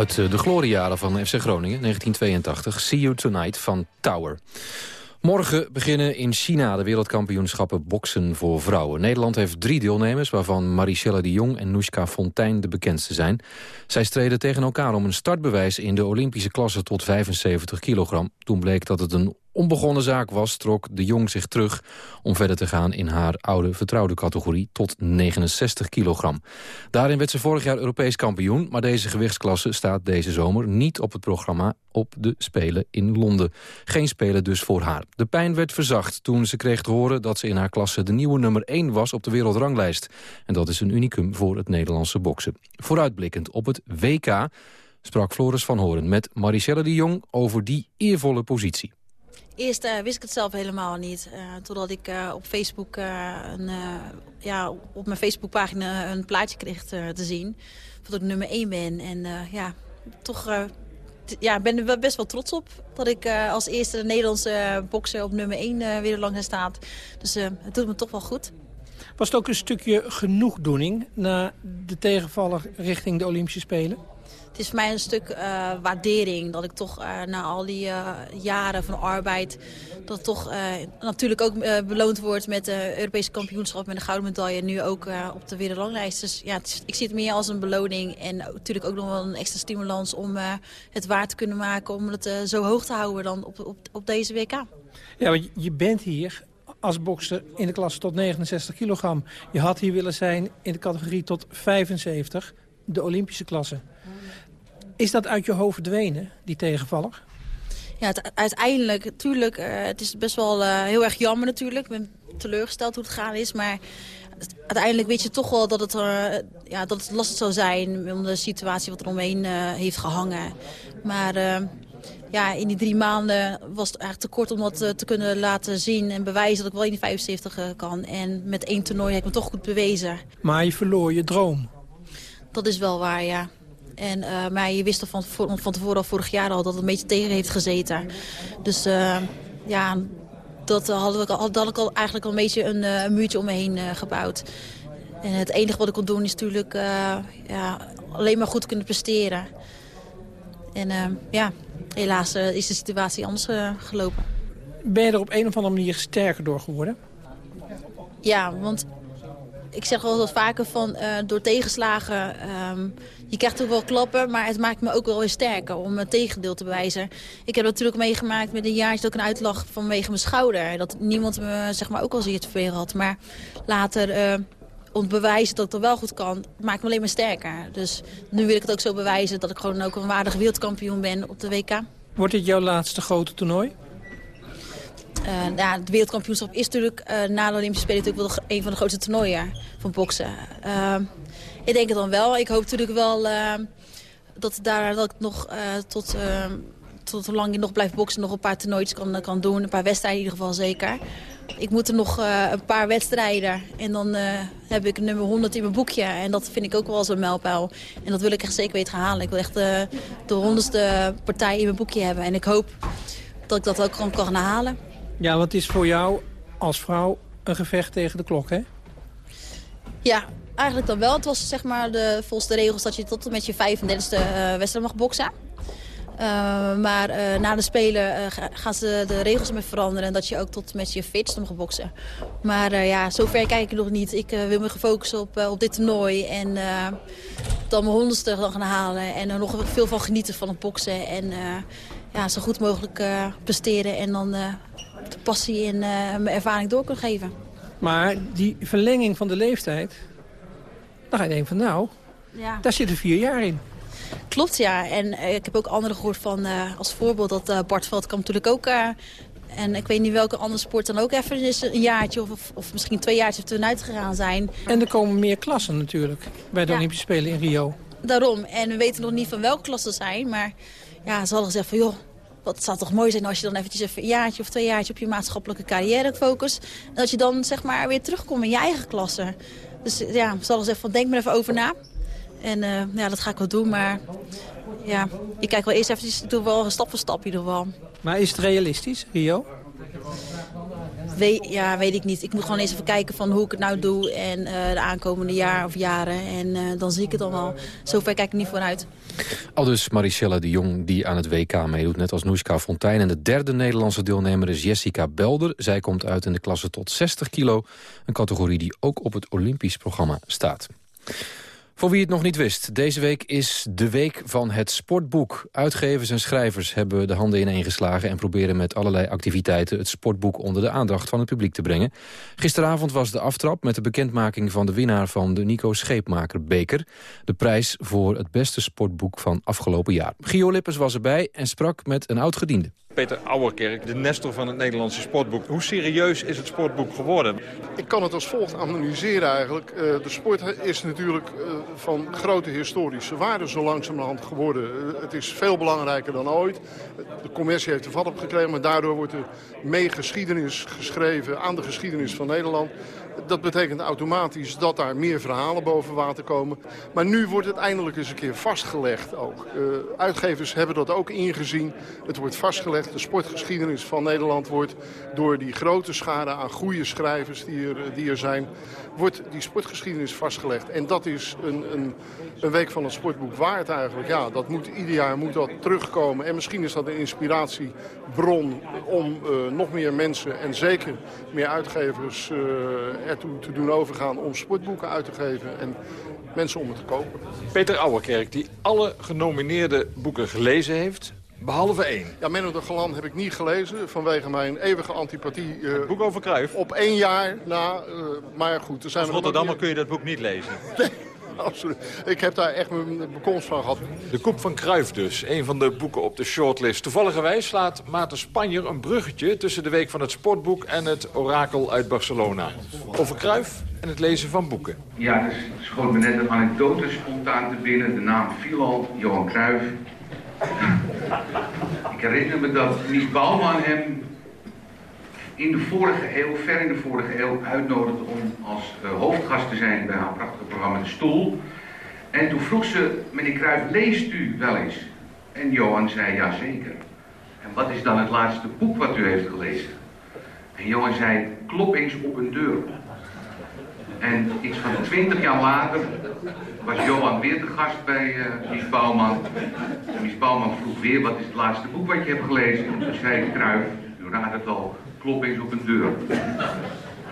Uit de gloriejaren van FC Groningen, 1982. See You Tonight van Tower. Morgen beginnen in China de wereldkampioenschappen boksen voor vrouwen. Nederland heeft drie deelnemers, waarvan Marichelle de Jong en Noeska Fontijn de bekendste zijn. Zij streden tegen elkaar om een startbewijs in de Olympische klasse tot 75 kilogram. Toen bleek dat het een onbegonnen zaak was, trok de Jong zich terug... om verder te gaan in haar oude vertrouwde categorie tot 69 kilogram. Daarin werd ze vorig jaar Europees kampioen... maar deze gewichtsklasse staat deze zomer niet op het programma... op de Spelen in Londen. Geen Spelen dus voor haar. De pijn werd verzacht toen ze kreeg te horen dat ze in haar klasse... de nieuwe nummer 1 was op de wereldranglijst. En dat is een unicum voor het Nederlandse boksen. Vooruitblikkend op het WK sprak Floris van Horen met Marichelle de Jong over die eervolle positie. Eerst uh, wist ik het zelf helemaal niet. Uh, totdat ik uh, op Facebook, een, ja, op mijn Facebookpagina een plaatje kreeg te, zien. Dat ik nummer 1 ben. En ja, toch ja, ben er best wel trots op. Dat ik als eerste de Nederlandse bokser op nummer 1 weer lang staat. Dus het doet me toch wel goed. Was het ook een stukje genoegdoening na de tegenvaller richting de Olympische Spelen? Het is voor mij een stuk uh, waardering. Dat ik toch uh, na al die uh, jaren van arbeid... dat toch natuurlijk ook beloond wordt met de Europese kampioenschap... met een gouden medaille nu ook op de wereldranglijst. Dus ja, ik zie het meer als een beloning. En natuurlijk ook nog wel een extra stimulans om het waar te kunnen maken... om het zo hoog te houden dan op, op, op deze WK. Ja, want je bent hier als bokser in de klasse tot 69 kilogram. Je had hier willen zijn in de categorie tot 75, de Olympische klasse. Is dat uit je hoofd verdwenen, die tegenvaller? Ja, het, uiteindelijk, natuurlijk, uh, het is best wel uh, heel erg jammer natuurlijk. Ik ben teleurgesteld hoe het gegaan is, maar uiteindelijk weet je toch wel dat het, uh, ja, dat het lastig zou zijn... om de situatie wat er omheen heeft gehangen. Maar ja, in die drie maanden was het eigenlijk te kort om dat te kunnen laten zien... en bewijzen dat ik wel in die 75 kan. En met één toernooi heb ik me toch goed bewezen. Maar je verloor je droom. Dat is wel waar, ja. En, uh, maar je wist er van, van tevoren al vorig jaar al dat het een beetje tegen heeft gezeten. Dus uh, ja, dat had ik, al, had ik al eigenlijk al een beetje een, een muurtje om me heen gebouwd. En het enige wat ik kon doen is natuurlijk ja, alleen maar goed kunnen presteren. En ja, helaas is de situatie anders gelopen. Ben je er op een of andere manier sterker door geworden? Ja, want ik zeg wel vaker van door tegenslagen... Um, je krijgt ook wel klappen, maar het maakt me ook wel weer sterker om het tegendeel te bewijzen. Ik heb natuurlijk meegemaakt met een jaartje ik een uitlag vanwege mijn schouder. Dat niemand me zeg maar, ook al zeer tevreden had. Maar later... Uh, om bewijzen dat dat wel goed kan, maakt me alleen maar sterker. Dus nu wil ik het ook zo bewijzen dat ik gewoon ook een waardige wereldkampioen ben op de WK. Wordt dit jouw laatste grote toernooi? Uh, ja, het wereldkampioenschap is natuurlijk uh, na de Olympische Spelen natuurlijk wel een van de grootste toernooien van boksen. Uh, ik denk het dan wel. Ik hoop natuurlijk wel dat, daar, dat ik nog tot, tot lang ik nog blijf boksen... nog een paar toernooitjes kan, kan doen. Een paar wedstrijden in ieder geval zeker. Ik moet er nog een paar wedstrijden. En dan heb ik nummer 100 in mijn boekje. En dat vind ik ook wel zo'n mijlpaal. En dat wil ik echt zeker weten gaan halen. Ik wil echt de honderdste partij in mijn boekje hebben. En ik hoop dat ik dat ook kan, kan halen. Ja, het is voor jou als vrouw een gevecht tegen de klok, hè? Ja, eigenlijk dan wel. Het was zeg maar de, volgens de regels dat je tot en met je 35e uh, wedstrijd mag boksen. Uh, maar uh, na de Spelen gaan ze de regels mee veranderen. En dat je ook tot met je 40ste mag boksen. Maar ja, zover kijk ik nog niet. Ik wil me focussen op, op dit toernooi. En dan mijn honderdste dan gaan halen. En er nog veel van genieten van het boksen. En ja, zo goed mogelijk presteren. En dan de passie en mijn ervaring door kunnen geven. Maar die verlenging van de leeftijd... Dan ga je denken van nou, ja. daar zitten vier jaar in. Klopt, ja. En uh, ik heb ook anderen gehoord van, uh, als voorbeeld dat Bart Veldkamp natuurlijk ook... en ik weet niet welke andere sport dan ook even een jaartje of, of misschien twee jaartjes tussenuit gegaan zijn. En er komen meer klassen natuurlijk bij de ja. Olympische Spelen in Rio. Daarom. En we weten nog niet van welke klassen zijn. Maar ja, ze hadden gezegd van joh, wat zou toch mooi zijn als je dan eventjes even een jaartje of twee jaartje op je maatschappelijke carrière focust. En dat je dan zeg maar weer terugkomt in je eigen klasse. Dus ja, zal ik zeggen van denk maar even over na. En uh, ja, dat ga ik wel doen, maar ja, ik kijk wel eerst even, ik doe wel stap voor stap in ieder. Maar is het realistisch, Rio? Weet, ja, weet ik niet. Ik moet gewoon eens even kijken van hoe ik het nou doe en de aankomende jaar of jaren. En dan zie ik het wel. Zover kijk ik niet vooruit. Al dus Maricelle de Jong die aan het WK meedoet, net als Noeska Fontijn. En de derde Nederlandse deelnemer is Jessica Belder. Zij komt uit in de klasse tot 60 kilo. Een categorie die ook op het Olympisch programma staat. Voor wie het nog niet wist, deze week is de week van het sportboek. Uitgevers en schrijvers hebben de handen ineengeslagen... en proberen met allerlei activiteiten het sportboek onder de aandacht van het publiek te brengen. Gisteravond was de aftrap met de bekendmaking van de winnaar van de Nico Scheepmaker Beker. De prijs voor het beste sportboek van afgelopen jaar. Gio Lippers was erbij en sprak met een oud-gediende. Peter Ouwerkerk, de nestor van het Nederlandse sportboek. Hoe serieus is het sportboek geworden? Ik kan het als volgt analyseren eigenlijk. Eh, de sport is natuurlijk eh, van grote historische waarde zo langzamerhand geworden. Eh, het is veel belangrijker dan ooit. De commercie heeft er vat op gekregen, maar daardoor wordt er mee geschiedenis geschreven aan de geschiedenis van Nederland. Dat betekent automatisch dat daar meer verhalen boven water komen. Maar nu wordt het eindelijk eens een keer vastgelegd ook. Uh, uitgevers hebben dat ook ingezien. Het wordt vastgelegd. De sportgeschiedenis van Nederland wordt door die grote schade aan goede schrijvers die er, die er zijn... wordt die sportgeschiedenis vastgelegd. En dat is een, een, een week van het sportboek waard eigenlijk. Ja, dat moet, ieder jaar moet dat terugkomen. En misschien is dat een inspiratiebron om uh, nog meer mensen... en zeker meer uitgevers uh, ertoe te doen overgaan om sportboeken uit te geven en mensen om het te kopen. Peter Ouwerkerk, die alle genomineerde boeken gelezen heeft, behalve één. Ja, Menno de Galan heb ik niet gelezen vanwege mijn eeuwige antipathie. Uh, boek over Cruijff? Op één jaar na, uh, maar goed. Er zijn Als Rotterdammer kun je dat boek niet lezen. absoluut. Ik heb daar echt mijn bekomst van gehad. De Koep van Kruif dus, een van de boeken op de shortlist. Toevalligerwijs slaat Maarten Spanjer een bruggetje... tussen de week van het sportboek en het orakel uit Barcelona. Over Kruif en het lezen van boeken. Ja, dus schoot me net een anekdote spontaan te binnen. De naam viel al, Johan Cruijff. Ik herinner me dat Mies Bouwman hem in de vorige eeuw, ver in de vorige eeuw, uitnodigde om als uh, hoofdgast te zijn bij haar prachtige programma De Stoel. En toen vroeg ze, meneer Cruijff, leest u wel eens? En Johan zei, ja zeker. En wat is dan het laatste boek wat u heeft gelezen? En Johan zei, klop eens op een deur. En iets van twintig jaar later was Johan weer de gast bij uh, Mies Bouwman. En Mies Bouwman vroeg weer, wat is het laatste boek wat je hebt gelezen? En toen zei Cruijff, u raadt het al, klop eens op een deur.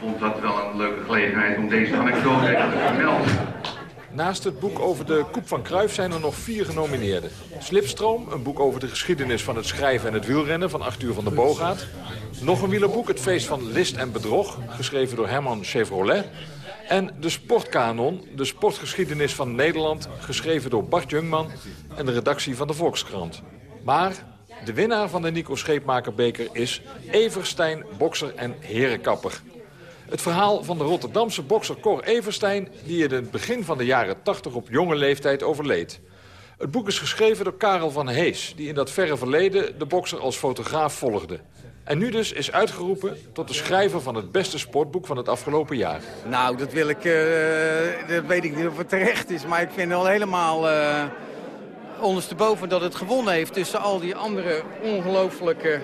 Vond dat wel een leuke gelegenheid om deze anekdote te vermelden. Naast het boek over de Koep van Kruif zijn er nog vier genomineerden. Slipstroom, een boek over de geschiedenis van het schrijven en het wielrennen van Arthur van der Boogaard. Nog een wielerboek, Het feest van list en bedrog, geschreven door Herman Chevrolet. En de Sportkanon, de sportgeschiedenis van Nederland, geschreven door Bart Jungman en de redactie van de Volkskrant. Maar de winnaar van de Nico Scheepmakerbeker is Everstein, bokser en herenkapper. Het verhaal van de Rotterdamse bokser Cor Everstein... die in het begin van de jaren 80 op jonge leeftijd overleed. Het boek is geschreven door Karel van Hees... die in dat verre verleden de bokser als fotograaf volgde. En nu dus is uitgeroepen tot de schrijver van het beste sportboek van het afgelopen jaar. Nou, dat wil ik... Uh, dat weet ik niet of het terecht is, maar ik vind het al helemaal... Uh ondersteboven dat het gewonnen heeft tussen al die andere ongelooflijke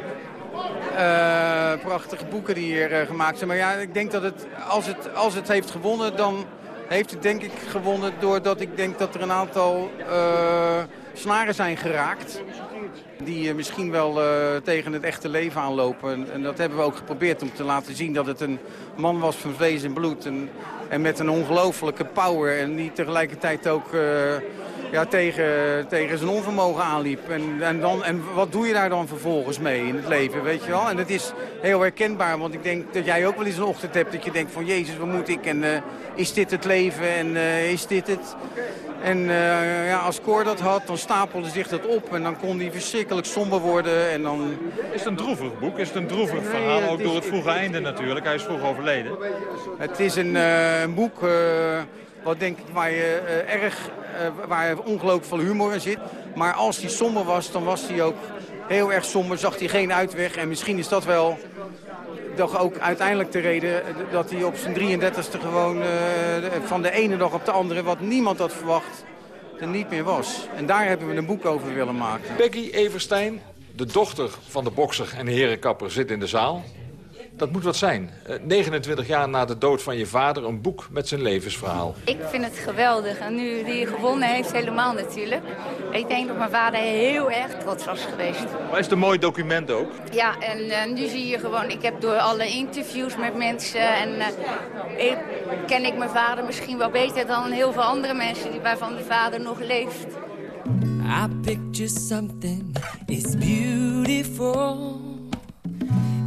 uh, prachtige boeken die hier uh, gemaakt zijn. Maar ja, ik denk dat het als, het, als het heeft gewonnen, dan heeft het denk ik gewonnen doordat ik denk dat er een aantal uh, snaren zijn geraakt. Die misschien wel tegen het echte leven aanlopen. En, en, dat hebben we ook geprobeerd om te laten zien dat het een man was van vlees en bloed. En, en met een ongelofelijke power en die tegelijkertijd ook ja, tegen, tegen zijn onvermogen aanliep. En, en, dan, en wat doe je daar dan vervolgens mee in het leven, weet je wel? En dat is heel herkenbaar, want ik denk dat jij ook wel eens een ochtend hebt dat je denkt van... Jezus, wat moet ik? En uh, is dit het leven? En uh, is dit het? En uh, ja, als Cor dat had, dan stapelde zich dat op en dan kon hij verschrikkelijk somber worden. En dan... Is het een droevig boek? Is het een droevig nee, verhaal? Ook door het vroege einde natuurlijk. Hij is vroeg overleden. Het is een, een boek wat denk ik waar je uh, erg, uh, waar ongelooflijk veel humor in zit. Maar als hij somber was, dan was hij ook heel erg somber. Zag hij geen uitweg. En misschien is dat wel toch ook uiteindelijk de reden dat hij op zijn 33ste gewoon van de ene dag op de andere, wat niemand had verwacht, er niet meer was. En daar hebben we een boek over willen maken. Peggy Everstein, de dochter van de bokser en herenkapper, zit in de zaal. Dat moet wat zijn. Eh, 29 jaar na de dood van je vader, een boek met zijn levensverhaal. Ik vind het geweldig. En nu die gewonnen heeft, helemaal natuurlijk. Ik denk dat mijn vader heel erg trots was geweest. Maar is het een mooi document ook? Ja, en eh, nu zie je gewoon, ik heb door alle interviews met mensen... en eh, ik, ken ik mijn vader misschien wel beter dan heel veel andere mensen... Die, waarvan de vader nog leeft. I picture something, it's beautiful.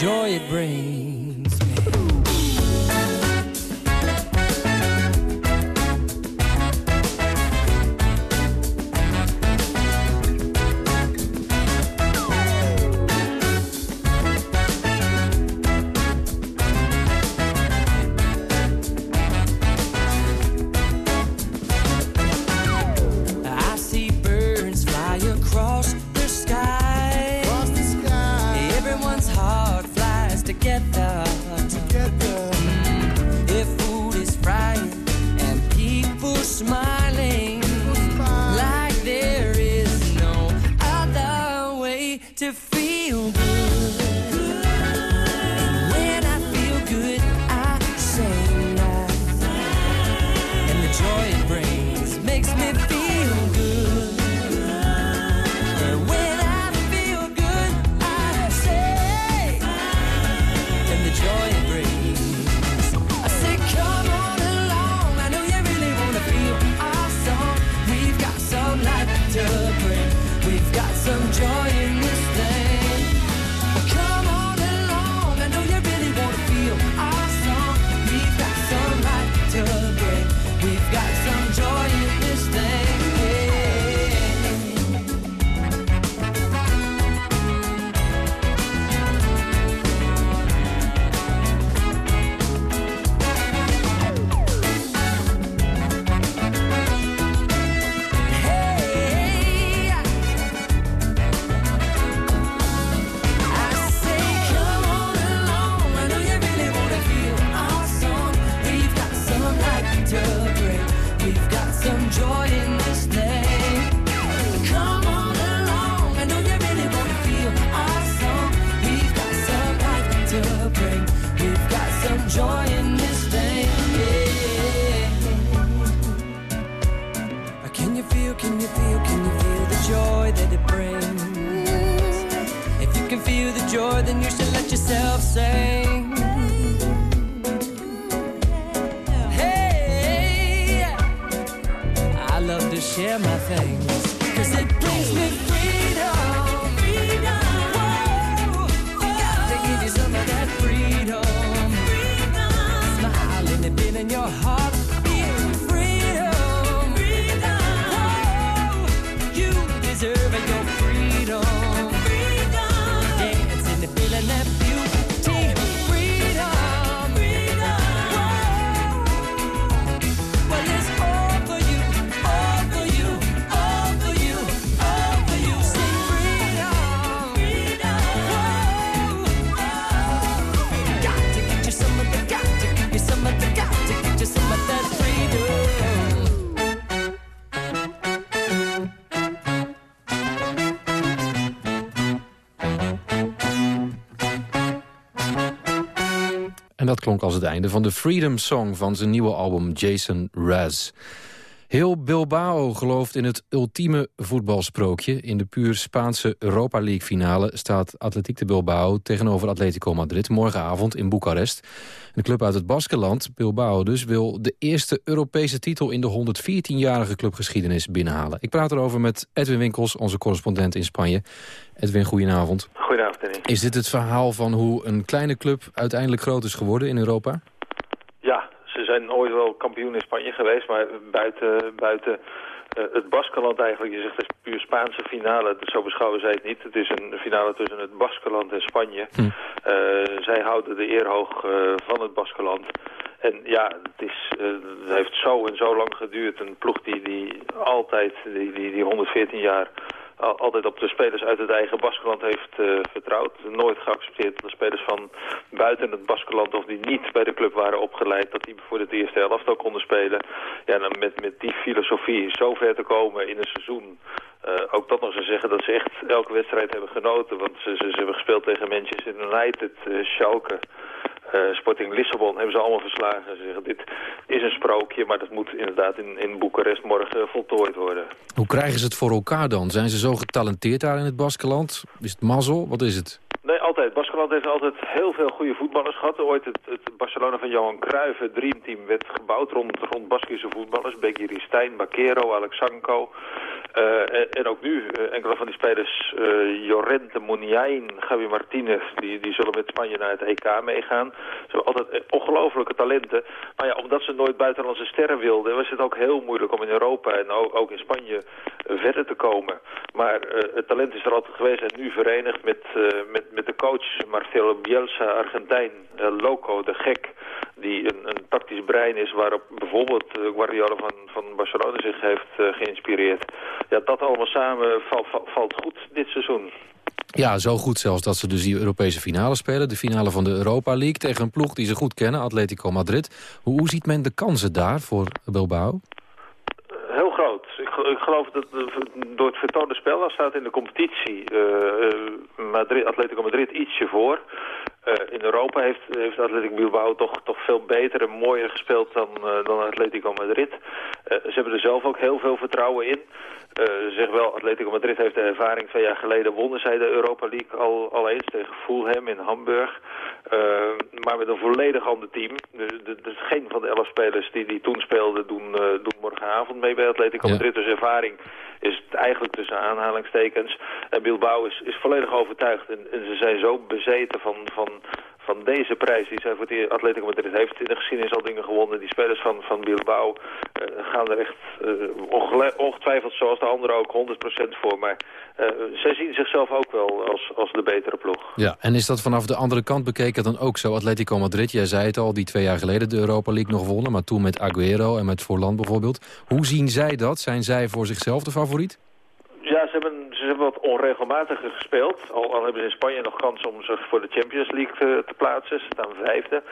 Joy it brings. En dat klonk als het einde van de Freedom Song van zijn nieuwe album Jason Raz. Heel Bilbao gelooft in het ultieme voetbalsprookje. In de puur Spaanse Europa League finale staat Atletiek de Bilbao tegenover Atletico Madrid morgenavond in Boekarest. De club uit het Baskenland, Bilbao dus, wil de eerste Europese titel in de 114-jarige clubgeschiedenis binnenhalen. Ik praat erover met Edwin Winkels, onze correspondent in Spanje. Edwin, goedenavond. Goedenavond, Danny. Is dit het verhaal van hoe een kleine club uiteindelijk groot is geworden in Europa? Zijn ooit wel kampioen in Spanje geweest, maar buiten, buiten eh, het Baskeland eigenlijk, je zegt het is puur Spaanse finale, zo beschouwen zij het niet. Het is een finale tussen het Baskeland en Spanje. Eh, zij houden de eer hoog eh, van het Baskeland. En ja, het, is, het heeft zo en zo lang geduurd. Een ploeg die, die altijd, die, die, die 114 jaar altijd op de spelers uit het eigen Baskeland heeft eh, vertrouwd. Nooit geaccepteerd dat de spelers van buiten het Baskeland of die niet bij de club waren opgeleid, dat die voor het eerste helft ook konden spelen. Ja, dan met, met die filosofie zo ver te komen in een seizoen. eh, ook dat nog eens zeggen dat ze echt elke wedstrijd hebben genoten. Want ze, ze, hebben gespeeld tegen Manchester United, eh Schalke, eh, Sporting Lissabon hebben ze allemaal verslagen. Ze zeggen, dit is een sprookje, maar dat moet inderdaad in, in Boekarest morgen voltooid worden. Hoe krijgen ze het voor elkaar dan? Zijn ze zo getalenteerd daar in het Baskeland? Is het mazzel? Wat is het? Nee, altijd. Baskeland heeft altijd heel veel goede voetballers gehad. Ooit het, het Barcelona van Johan Cruijff, het Dreamteam, werd gebouwd rond, rond Baskische voetballers. Bekiri Stijn, Bakero, Alexanko. Eh, en, ook nu, eh, enkele van die spelers, eh Jorente, Muniain, Gabi Martinez, die, die zullen met Spanje naar het EK meegaan. Ze hebben altijd ongelofelijke talenten. Maar ja, omdat ze nooit buitenlandse sterren wilden, was het ook heel moeilijk om in Europa en ook, in Spanje verder te komen. Maar eh, het talent is er altijd geweest en nu verenigd met, eh, met, met de coach Marcelo Bielsa, Argentijn, eh, Loco, de gek, die een, een tactisch brein is waarop bijvoorbeeld Guardiola van, van Barcelona zich heeft geïnspireerd. Ja, dat allemaal samen val- val- valt goed dit seizoen. Ja, zo goed zelfs dat ze dus die Europese finale spelen. De finale van de Europa League tegen een ploeg die ze goed kennen, Atletico Madrid. Hoe, hoe ziet men de kansen daar voor Bilbao? Dat eh, door het vertoonde spel, dan staat in de competitie eh, eh, Madrid, Atletico Madrid ietsje voor. In Europa heeft, heeft Atletico Bilbao toch, toch veel beter en mooier gespeeld dan, dan Atletico Madrid. Ze hebben er zelf ook heel veel vertrouwen in. Eh, ze zeggen wel, Atletico Madrid heeft de ervaring. Twee jaar geleden wonnen zij de Europa League al, al eens tegen Fulham in Hamburg. Eh, maar met een volledig ander team. Dus, dus geen van de elf spelers die, die toen speelden doen, eh, doen morgenavond mee bij Atletico Ja. Madrid. Dus ervaring is het eigenlijk tussen aanhalingstekens. En Bilbao is, is volledig overtuigd. En, en ze zijn zo bezeten van, van, van deze prijs die zij voor het Atletico Madrid heeft in de geschiedenis al dingen gewonnen. Die spelers van, van Bilbao eh, gaan er echt eh, ongetwijfeld zoals de anderen ook 100% voor. Maar eh, zij zien zichzelf ook wel als, als de betere ploeg. Ja, en is dat vanaf de andere kant bekeken dan ook zo? Atletico Madrid, jij zei het al, die twee jaar geleden de Europa League nog wonnen... maar toen met Aguero en met Forlan bijvoorbeeld. Hoe zien zij dat? Zijn zij voor zichzelf de favoriet? Ja, ze hebben, ze hebben wat onregelmatiger gespeeld. Al, al hebben ze in Spanje nog kans om zich voor de Champions League te, plaatsen. Ze staan vijfde.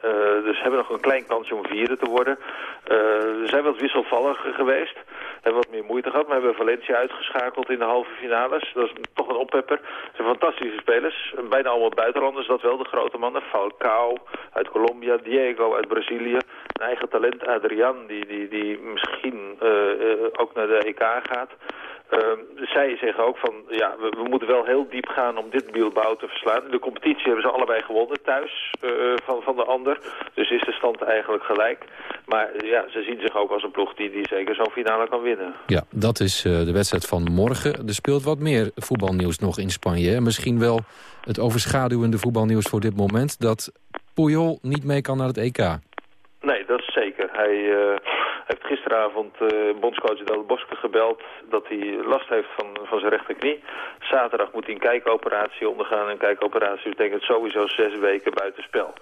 Eh, dus ze hebben nog een klein kansje om vierde te worden. Eh, ze zijn wat wisselvalliger geweest. Hebben wat meer moeite gehad. Maar hebben Valencia uitgeschakeld in de halve finales. Dat is toch een oppepper. Ze zijn fantastische spelers. Bijna allemaal buitenlanders. Dat wel, de grote mannen. Falcao uit Colombia. Diego uit Brazilië. Een eigen talent, Adrian. Die, die, die misschien eh, ook naar de EK gaat. Ehm, zij zeggen ook van, ja, we, we moeten wel heel diep gaan om dit Bilbao te verslaan. De competitie hebben ze allebei gewonnen thuis eh, van, van de ander. Dus is de stand eigenlijk gelijk. Maar eh, ja, ze zien zich ook als een ploeg die, die zeker zo'n finale kan winnen. Ja, dat is eh, de wedstrijd van morgen. Er speelt wat meer voetbalnieuws nog in Spanje. En misschien wel het overschaduwende voetbalnieuws voor dit moment... dat Puyol niet mee kan naar het EK. Nee, dat is zeker. Hij heeft gisteravond eh bondscoach Del Bosque gebeld dat hij last heeft van, van zijn rechterknie. Zaterdag moet hij een kijkoperatie ondergaan. Een kijkoperatie betekent sowieso zes weken buitenspel.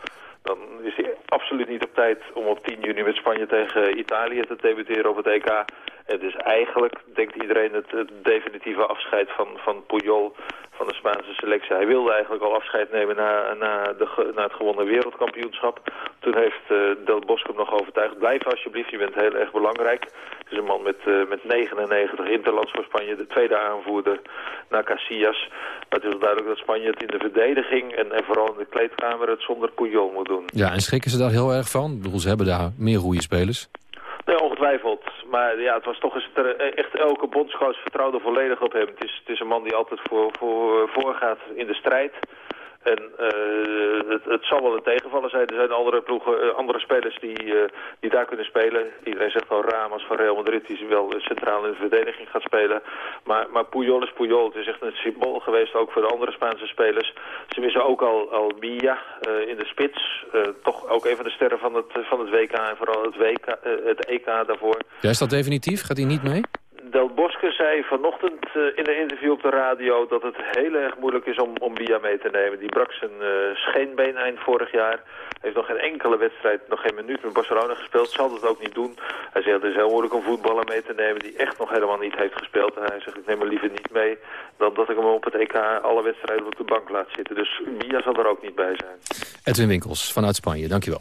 Dan is hij absoluut niet op tijd om op 10 juni met Spanje tegen Italië te debuteren op het EK. Het is eigenlijk, denkt iedereen, het, definitieve afscheid van, van Puyol van de Spaanse selectie. Hij wilde eigenlijk al afscheid nemen na, na, de, na het gewonnen wereldkampioenschap. Toen heeft eh, Del hem nog overtuigd. Blijf alsjeblieft, je bent heel erg belangrijk. Het is een man met, eh, met 99 interlands voor Spanje. De tweede aanvoerder na Casillas. Maar het is duidelijk dat Spanje het in de verdediging en, en vooral in de kleedkamer het zonder Puyol moet doen. Ja, en schrikken ze daar heel erg van? Ik bedoel, ze hebben daar meer goede spelers. Nee, ongetwijfeld. Maar ja, het was toch eens er, echt elke bondscoach vertrouwde volledig op hem. Het is, het is een man die altijd voor, voor, voorgaat in de strijd. En eh, het, zal wel een tegenvaller zijn. Er zijn andere ploegen, eh, andere spelers die, eh, die daar kunnen spelen. Iedereen zegt wel Ramos van Real Madrid, die wel centraal in de verdediging gaat spelen. Maar, Puyol is Puyol. Het is echt een symbool geweest ook voor de andere Spaanse spelers. Ze missen ook al, al eh, in de spits. Toch ook een van de sterren van het, van het WK en vooral het, WK, het EK daarvoor. Ja, is dat definitief? Gaat hij niet mee? Del Bosque zei vanochtend eh, in een interview op de radio dat het heel erg moeilijk is om, om Bia mee te nemen. Die brak zijn uh, scheenbeen eind vorig jaar. Heeft nog geen enkele wedstrijd, nog geen minuut met Barcelona gespeeld. Zal het ook niet doen. Hij zegt het is heel moeilijk om voetballer mee te nemen die echt nog helemaal niet heeft gespeeld. En hij zegt ik neem hem liever niet mee dan dat ik hem op het EK alle wedstrijden op de bank laat zitten. Dus Bia zal er ook niet bij zijn. Edwin Winkels vanuit Spanje, dankjewel.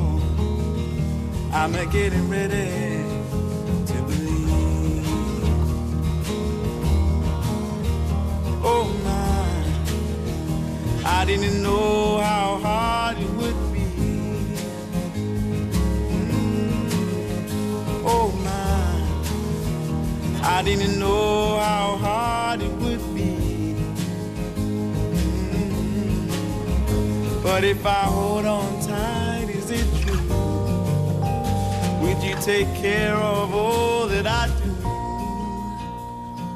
I'm a getting ready to believe. Oh my, I didn't know how hard it would be. Mm. Oh my, I didn't know how hard it would be. Mm. But if I hold on tight? You take care of all that I do?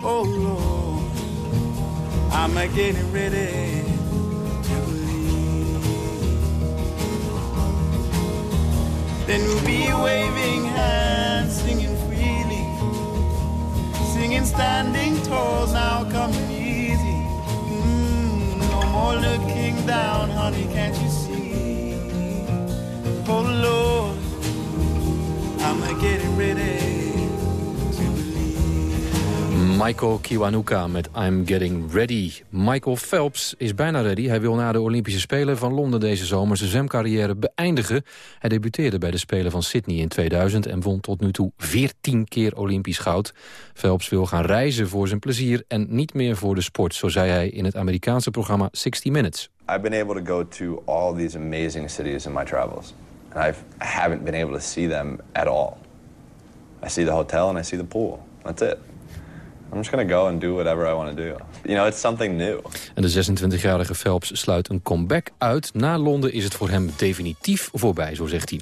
Oh Lord, I'm a getting ready to believe. Then we'll be waving hands, singing freely, singing standing tall, now coming easy. Mm, no more looking down, honey, can't you see? Michael Kiwanuka met I'm Getting Ready. Michael Phelps is bijna ready. Hij wil na de Olympische Spelen van Londen deze zomer zijn zwemcarrière beëindigen. Hij debuteerde bij de Spelen van Sydney in 2000 en won tot nu toe 14 keer Olympisch goud. Phelps wil gaan reizen voor zijn plezier en niet meer voor de sport, zo zei hij in het Amerikaanse programma 60 Minutes. I've been able to go to all these amazing cities in my travels. And I haven't been able to see them at all. I see the hotel and I see the pool. That's it. I'm just to go and do whatever I want to do. You know, it's something new. En de 26-jarige Phelps sluit een comeback uit. Na Londen is het voor hem definitief voorbij, zo zegt hij.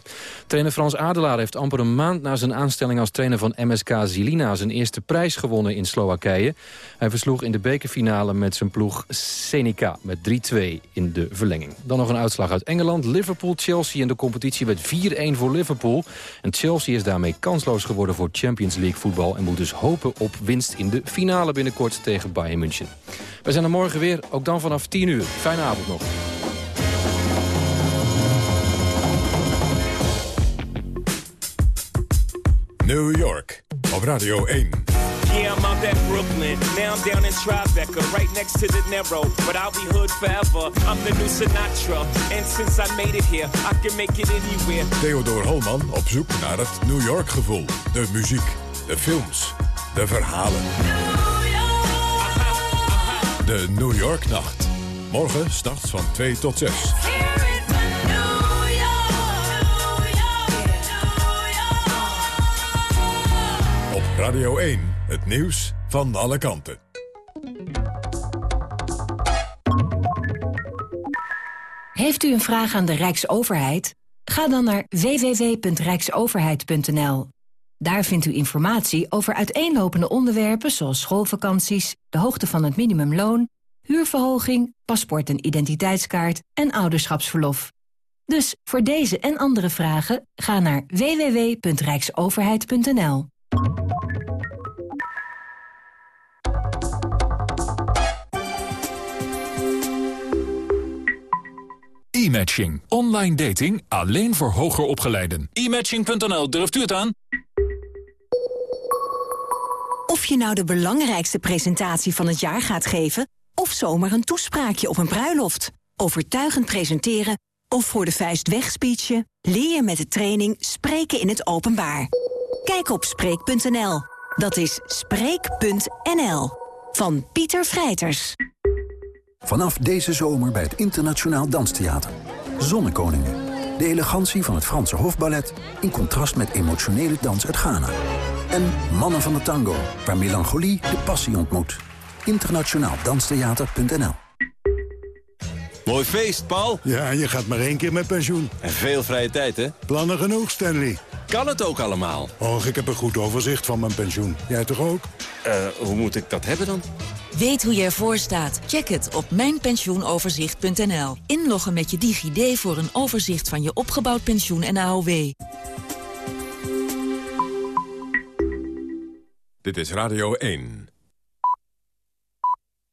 Trainer Frans Adelaar heeft amper een maand na zijn aanstelling als trainer van MSK Zilina zijn eerste prijs gewonnen in Slowakije. Hij versloeg in de bekerfinale met zijn ploeg Senica met 3-2 in de verlenging. Dan nog een uitslag uit Engeland. Liverpool-Chelsea in de competitie met 4-1 voor Liverpool. En Chelsea is daarmee kansloos geworden voor Champions League voetbal en moet dus hopen op winst in de finale binnenkort tegen Bayern München. We zijn er morgen weer, ook dan vanaf 10 uur. Fijne avond nog. New York op Radio 1. Yeah, I'm out at Brooklyn. Now I'm down in Tribeca, right next to the Narrow. But I'll be hood forever. I'm the new Sinatra. And since I made it here, I can make it anywhere. Theodor Holman op zoek naar het New York gevoel. De muziek, de films, de verhalen. De New York Nacht. Morgen starts van 2 tot 6. Op Radio 1, het nieuws van alle kanten. Heeft u een vraag aan de Rijksoverheid? Ga dan naar www.rijksoverheid.nl. Daar vindt u informatie over uiteenlopende onderwerpen zoals schoolvakanties, de hoogte van het minimumloon, huurverhoging, paspoort en identiteitskaart en ouderschapsverlof. Dus voor deze en andere vragen ga naar www.rijksoverheid.nl. E-matching. Online dating alleen voor hoger opgeleiden. E-matching.nl, durft u het aan? Of je nou de belangrijkste presentatie van het jaar gaat geven... of zomaar een toespraakje op een bruiloft. Overtuigend presenteren of voor de vuist wegspeechen... leer je met de training Spreken in het Openbaar. Kijk op Spreek.nl. Dat is Spreek.nl. Van Pieter Vrijters. Vanaf deze zomer bij het Internationaal Danstheater. Zonnekoningen. De elegantie van het Franse hofballet in contrast met emotionele dans uit Ghana. En Mannen van de Tango, waar melancholie de passie ontmoet. Internationaal Danstheater.nl Mooi feest, Paul. Ja, je gaat maar één keer met pensioen. En veel vrije tijd, hè? Plannen genoeg, Stanley. Kan het ook allemaal? Och, ik heb een goed overzicht van mijn pensioen. Jij toch ook? Eh, hoe moet ik dat hebben dan? Weet hoe je ervoor staat? Check het op mijnpensioenoverzicht.nl. Inloggen met je DigiD voor een overzicht van je opgebouwd pensioen en AOW. Dit is Radio 1.